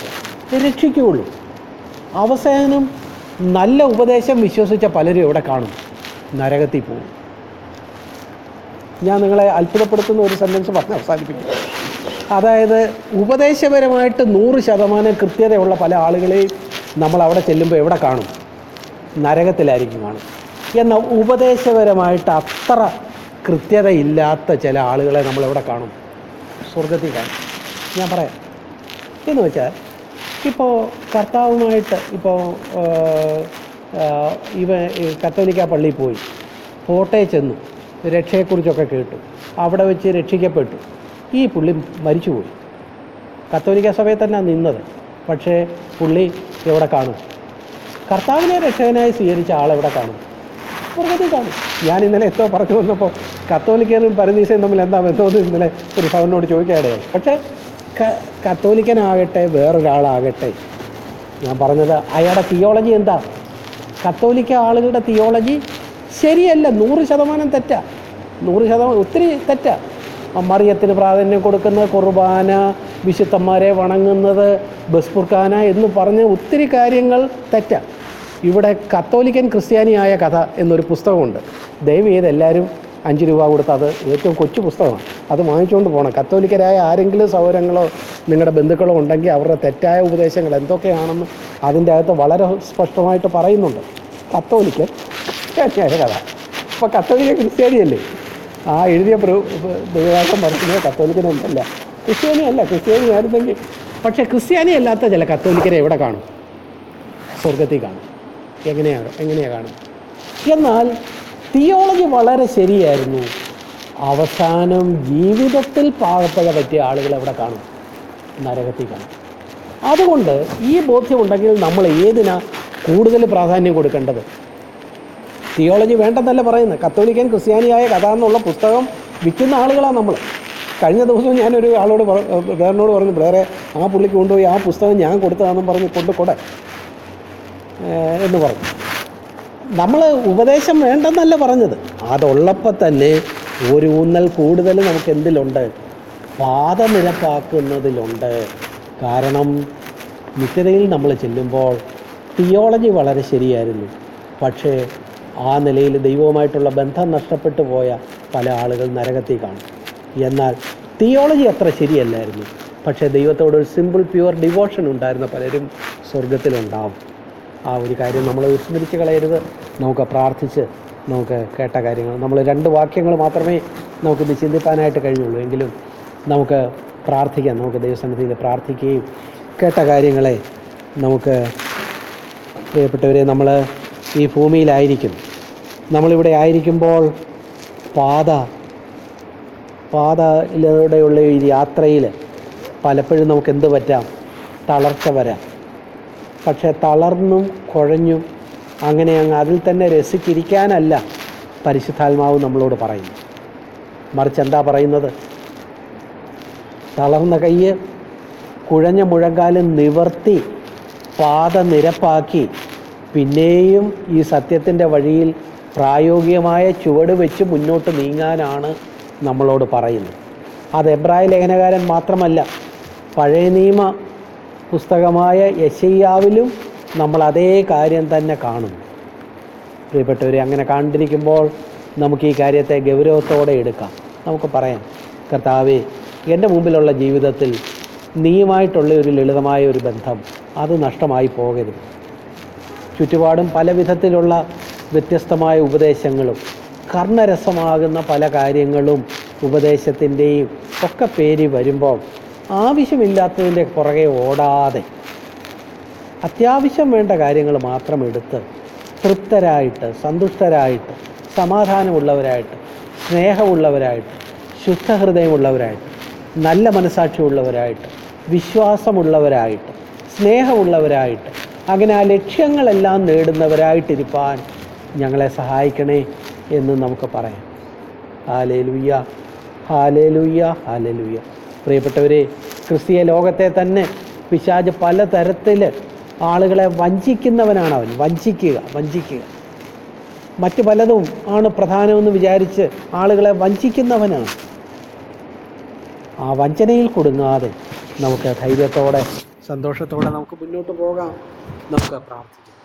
രക്ഷിക്കുകയുള്ളൂ. അവസാനം നല്ല ഉപദേശം വിശ്വസിച്ച പലരും ഇവിടെ കാണും. നരകത്തിൽ പോകും. ഞാൻ നിങ്ങളെ അത്ഭുതപ്പെടുത്തുന്ന ഒരു സെന്റൻസ് പറഞ്ഞ് അവസാനിപ്പിക്കും. അതായത് ഉപദേശപരമായിട്ട് നൂറ് ശതമാനം കൃത്യതയുള്ള പല ആളുകളെയും നമ്മൾ അവിടെ ചെല്ലുമ്പോൾ എവിടെ കാണും? നരകത്തിലായിരിക്കും കാണും. എന്നാൽ ഉപദേശപരമായിട്ട് അത്ര കൃത്യതയില്ലാത്ത ചില ആളുകളെ നമ്മൾ എവിടെ കാണും? സ്വർഗത്തിൽ കാണും. ഞാൻ പറയാം. എന്ന് വെച്ചാൽ ഇപ്പോൾ കർത്താവുമായിട്ട് ഇപ്പോൾ ഇവ കത്തോലിക്ക പള്ളിയിൽ പോയി. ഫോട്ടോയിൽ ചെന്നു. രക്ഷയെക്കുറിച്ചൊക്കെ കേട്ടു. അവിടെ വെച്ച് രക്ഷിക്കപ്പെട്ടു. ഈ പുള്ളി മരിച്ചുപോയി. കത്തോലിക്ക സഭയിൽ തന്നെ നിന്നത്. പക്ഷേ പുള്ളി എവിടെ കാണും? കർത്താവിനെ രക്ഷകനായി സ്വീകരിച്ച ആളെവിടെ കാണും? സ്വർഗത്തിൽ കാണും. ഞാൻ ഇന്നലെ എത്തോ പറഞ്ഞു വന്നപ്പോൾ കത്തോലിക്കനും പരദീസയും തമ്മിൽ എന്താ ബന്ധമെന്ന് ഇന്നലെ ഒരു ഭവനോട് ചോദിക്കാനിടയായി പക്ഷേ കത്തോലിക്കനാകട്ടെ വേറൊരാളാകട്ടെ. ഞാൻ പറഞ്ഞത് അയാളുടെ തിയോളജി എന്താ? കത്തോലിക്ക ആളുകളുടെ തിയോളജി ശരിയല്ല നൂറ് ശതമാനം തെറ്റാ. നൂറ് ശതമാനം ഒത്തിരി തെറ്റാ. മറിയത്തിന് പ്രാധാന്യം കൊടുക്കുന്നത് കുർബാന വിശുദ്ധന്മാരെ വണങ്ങുന്നത് ബസ്പുർഖാന എന്ന് പറഞ്ഞ് ഒത്തിരി കാര്യങ്ങൾ തെറ്റാ. ഇവിടെ കത്തോലിക്കൻ ക്രിസ്ത്യാനിയായ കഥ എന്നൊരു പുസ്തകമുണ്ട്. ദയവ് ചെയ്ത് എല്ലാവരും അഞ്ച് രൂപ കൊടുത്ത് അത് ഏറ്റവും കൊച്ചു പുസ്തകമാണ്. അത് വാങ്ങിച്ചുകൊണ്ട് പോകണം കത്തോലിക്കരായ ആരെങ്കിലും സൗകര്യങ്ങളോ നിങ്ങളുടെ ബന്ധുക്കളോ ഉണ്ടെങ്കിൽ അവരുടെ തെറ്റായ ഉപദേശങ്ങൾ എന്തൊക്കെയാണെന്ന് അതിന്റെ അകത്ത് വളരെ സ്പഷ്ടമായിട്ട് പറയുന്നുണ്ട്. കത്തോലിക്കൻ ക്രിസ്ത്യാനിയായ കഥ അപ്പോൾ കത്തോലിക്ക ക്രിസ്ത്യാനിയല്ലേ? ആ എഴുതിയ ദൈവവാസം പറഞ്ഞത് കത്തോലിക്കനല്ല ക്രിസ്ത്യാനി അല്ല ക്രിസ്ത്യാനി ആയിരുന്നെങ്കിൽ പക്ഷേ ക്രിസ്ത്യാനി അല്ലാത്ത ചില കത്തോലിക്കരെ എവിടെ കാണും? സ്വർഗത്തിൽ കാണും. എങ്ങനെയാണ് എങ്ങനെയാണ് കാണും? എന്നാൽ തിയോളജി വളരെ ശരിയായിരുന്നു. അവസാനം ജീവിതത്തിൽ പാകപ്പഴ പറ്റിയ ആളുകൾ എവിടെ കാണും? നരകത്തിൽ കാണും. അതുകൊണ്ട് ഈ ബോധ്യമുണ്ടെങ്കിൽ നമ്മൾ ഏതിനാ കൂടുതൽ പ്രാധാന്യം കൊടുക്കേണ്ടത്? തിയോളജി വേണ്ടെന്നല്ല പറയുന്നത്. കത്തോലിക്കൻ ക്രിസ്ത്യാനിയായ കഥ എന്നുള്ള പുസ്തകം വിൽക്കുന്ന ആളുകളാണ് നമ്മൾ കഴിഞ്ഞ ദിവസം ഞാനൊരു ആളോട് പറ പറഞ്ഞു വേറെ ആ പുള്ളിക്ക് കൊണ്ടുപോയി ആ പുസ്തകം ഞാൻ കൊടുത്തതാണെന്നും പറഞ്ഞ് കൊണ്ട് കൊട. എന്ന് പറഞ്ഞു. നമ്മൾ ഉപദേശം വേണ്ടെന്നല്ല പറഞ്ഞത്. അതുള്ളപ്പോൾ തന്നെ ഒരു ഊന്നൽ കൂടുതൽ നമുക്ക് എന്തിലുണ്ട് പാത നിരപ്പാക്കുന്നതിലുണ്ട് കാരണം നിത്യതയിൽ നമ്മൾ ചെല്ലുമ്പോൾ തിയോളജി വളരെ ശരിയായിരുന്നു. പക്ഷേ ആ നിലയിൽ ദൈവവുമായിട്ടുള്ള ബന്ധം നഷ്ടപ്പെട്ടു പോയ പല ആളുകൾ നരകത്തിൽ കാണും. എന്നാൽ തിയോളജി അത്ര ശരിയല്ലായിരുന്നു. പക്ഷേ ദൈവത്തോട് ഒരു സിമ്പിൾ പ്യുവർ ഡിവോഷൻ ഉണ്ടായിരുന്ന പലരും സ്വർഗത്തിലുണ്ടാവും ആ ഒരു കാര്യം നമ്മൾ വിസ്മരിച്ച് കളയരുത്. നമുക്ക് പ്രാർത്ഥിച്ച് നമുക്ക് കേട്ട കാര്യങ്ങൾ. നമ്മൾ രണ്ട് വാക്യങ്ങൾ മാത്രമേ നമുക്കിത് ചിന്തിപ്പാനായിട്ട് കഴിഞ്ഞുള്ളൂ. എങ്കിലും നമുക്ക് പ്രാർത്ഥിക്കാം. നമുക്ക് ദൈവസന്നിധിയിൽ പ്രാർത്ഥിക്കുകയും കേട്ട കാര്യങ്ങളെ നമുക്ക് പ്രിയപ്പെട്ടവരെ നമ്മൾ ഈ ഭൂമിയിലായിരിക്കും. നമ്മളിവിടെ ആയിരിക്കുമ്പോൾ പാത പാതയിലൂടെയുള്ള ഈ യാത്രയിൽ പലപ്പോഴും നമുക്ക് എന്ത് പറ്റാം? തളർച്ച വരാം. പക്ഷേ തളർന്നും കുഴഞ്ഞും അങ്ങനെ അങ്ങ് അതിൽ തന്നെ രസിച്ചിരിക്കാനല്ല പരിശുദ്ധാത്മാവ് നമ്മളോട് പറയുന്നു മറിച്ച് എന്താ പറയുന്നത്? തളർന്ന കയ്യ് കുഴഞ്ഞ മുഴങ്കാലും നിവർത്തി പാത നിരപ്പാക്കി പിന്നെയും ഈ സത്യത്തിന്റെ വഴിയിൽ പ്രായോഗികമായ ചുവട് വെച്ച് മുന്നോട്ട് നീങ്ങാനാണ് നമ്മളോട് പറയുന്നത്. അത് എബ്രായ ലേഖനകാരൻ മാത്രമല്ല പഴയ നിയമ പുസ്തകമായ യശയ്യാവിലും നമ്മൾ അതേ കാര്യം തന്നെ കാണുന്നു. പ്രിയപ്പെട്ടവരെ അങ്ങനെ കണ്ടിരിക്കുമ്പോൾ നമുക്ക് ഈ കാര്യത്തെ ഗൗരവത്തോടെ എടുക്കാം. നമുക്ക് പറയാം കർത്താവേ എന്റെ മുമ്പിലുള്ള ജീവിതത്തിൽ നീയുമായിട്ടുള്ള ഒരു ലളിതമായ ഒരു ബന്ധം അത് നഷ്ടമായി പോകരുത്. ചുറ്റുപാടും പല വിധത്തിലുള്ള വ്യത്യസ്തമായ ഉപദേശങ്ങളും കർണരസമാകുന്ന പല കാര്യങ്ങളും ഉപദേശത്തിന്റെയും ഒക്കെ പേര് വരുമ്പോൾ ആവശ്യമില്ലാത്തതിന്റെ പുറകെ ഓടാതെ അത്യാവശ്യം വേണ്ട കാര്യങ്ങൾ മാത്രം എടുത്ത് തൃപ്തരായിട്ട് സന്തുഷ്ടരായിട്ട് സമാധാനമുള്ളവരായിട്ട് സ്നേഹമുള്ളവരായിട്ട് ശുദ്ധഹൃദയമുള്ളവരായിട്ട് നല്ല മനസാക്ഷിയുള്ളവരായിട്ട് വിശ്വാസമുള്ളവരായിട്ട് സ്നേഹമുള്ളവരായിട്ട് അങ്ങനെ ആ ലക്ഷ്യങ്ങളെല്ലാം നേടുന്നവരായിട്ടിരിപ്പാൻ ഞങ്ങളെ സഹായിക്കണേ എന്ന് നമുക്ക് പറയാം. ഹാലേലുയ്യ ഹാലേലുയ്യ ഹാലേലുയ്യ. പ്രിയപ്പെട്ടവരെ ക്രിസ്തീയ ലോകത്തെ തന്നെ പിശാജ് പലതരത്തിൽ ആളുകളെ വഞ്ചിക്കുന്നവനാണ് അവൻ. വഞ്ചിക്കുക വഞ്ചിക്കുക. മറ്റു പലതും ആണ് പ്രധാനമെന്ന് വിചാരിച്ച് ആളുകളെ വഞ്ചിക്കുന്നവനാണ്. ആ വഞ്ചനയിൽ കൊടുങ്ങാതെ നമുക്ക് ധൈര്യത്തോടെ സന്തോഷത്തോടെ നമുക്ക് മുന്നോട്ട് പോകാം. നമുക്ക് പ്രാർത്ഥിക്കാം.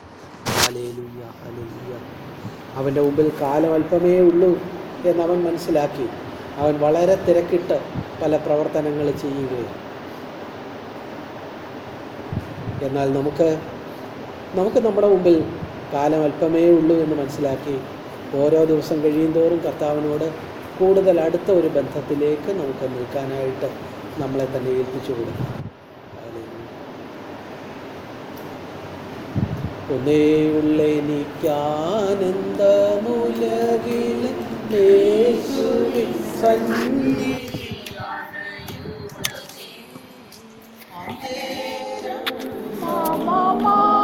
അവന്റെ മുമ്പിൽ കാലം അല്പമേ ഉള്ളൂ എന്നവൻ മനസ്സിലാക്കി. അവൻ വളരെ തിരക്കിട്ട് പല പ്രവർത്തനങ്ങൾ ചെയ്യുകയും എന്നാൽ നമുക്ക് നമുക്ക് നമ്മുടെ മുമ്പിൽ കാലം അല്പമേ ഉള്ളൂ എന്ന് മനസ്സിലാക്കി ഓരോ ദിവസം കഴിയുന്തോറും കർത്താവിനോട് കൂടുതൽ അടുത്ത ഒരു ബന്ധത്തിലേക്ക് നമുക്ക് നിൽക്കാനായിട്ട് നമ്മളെ തന്നെ ഏൽപ്പിച്ചു കൊടുക്കാം. ഒന്നേയുള്ളെനിക്കാനന്ദമുലകിൽ സന്നി മാ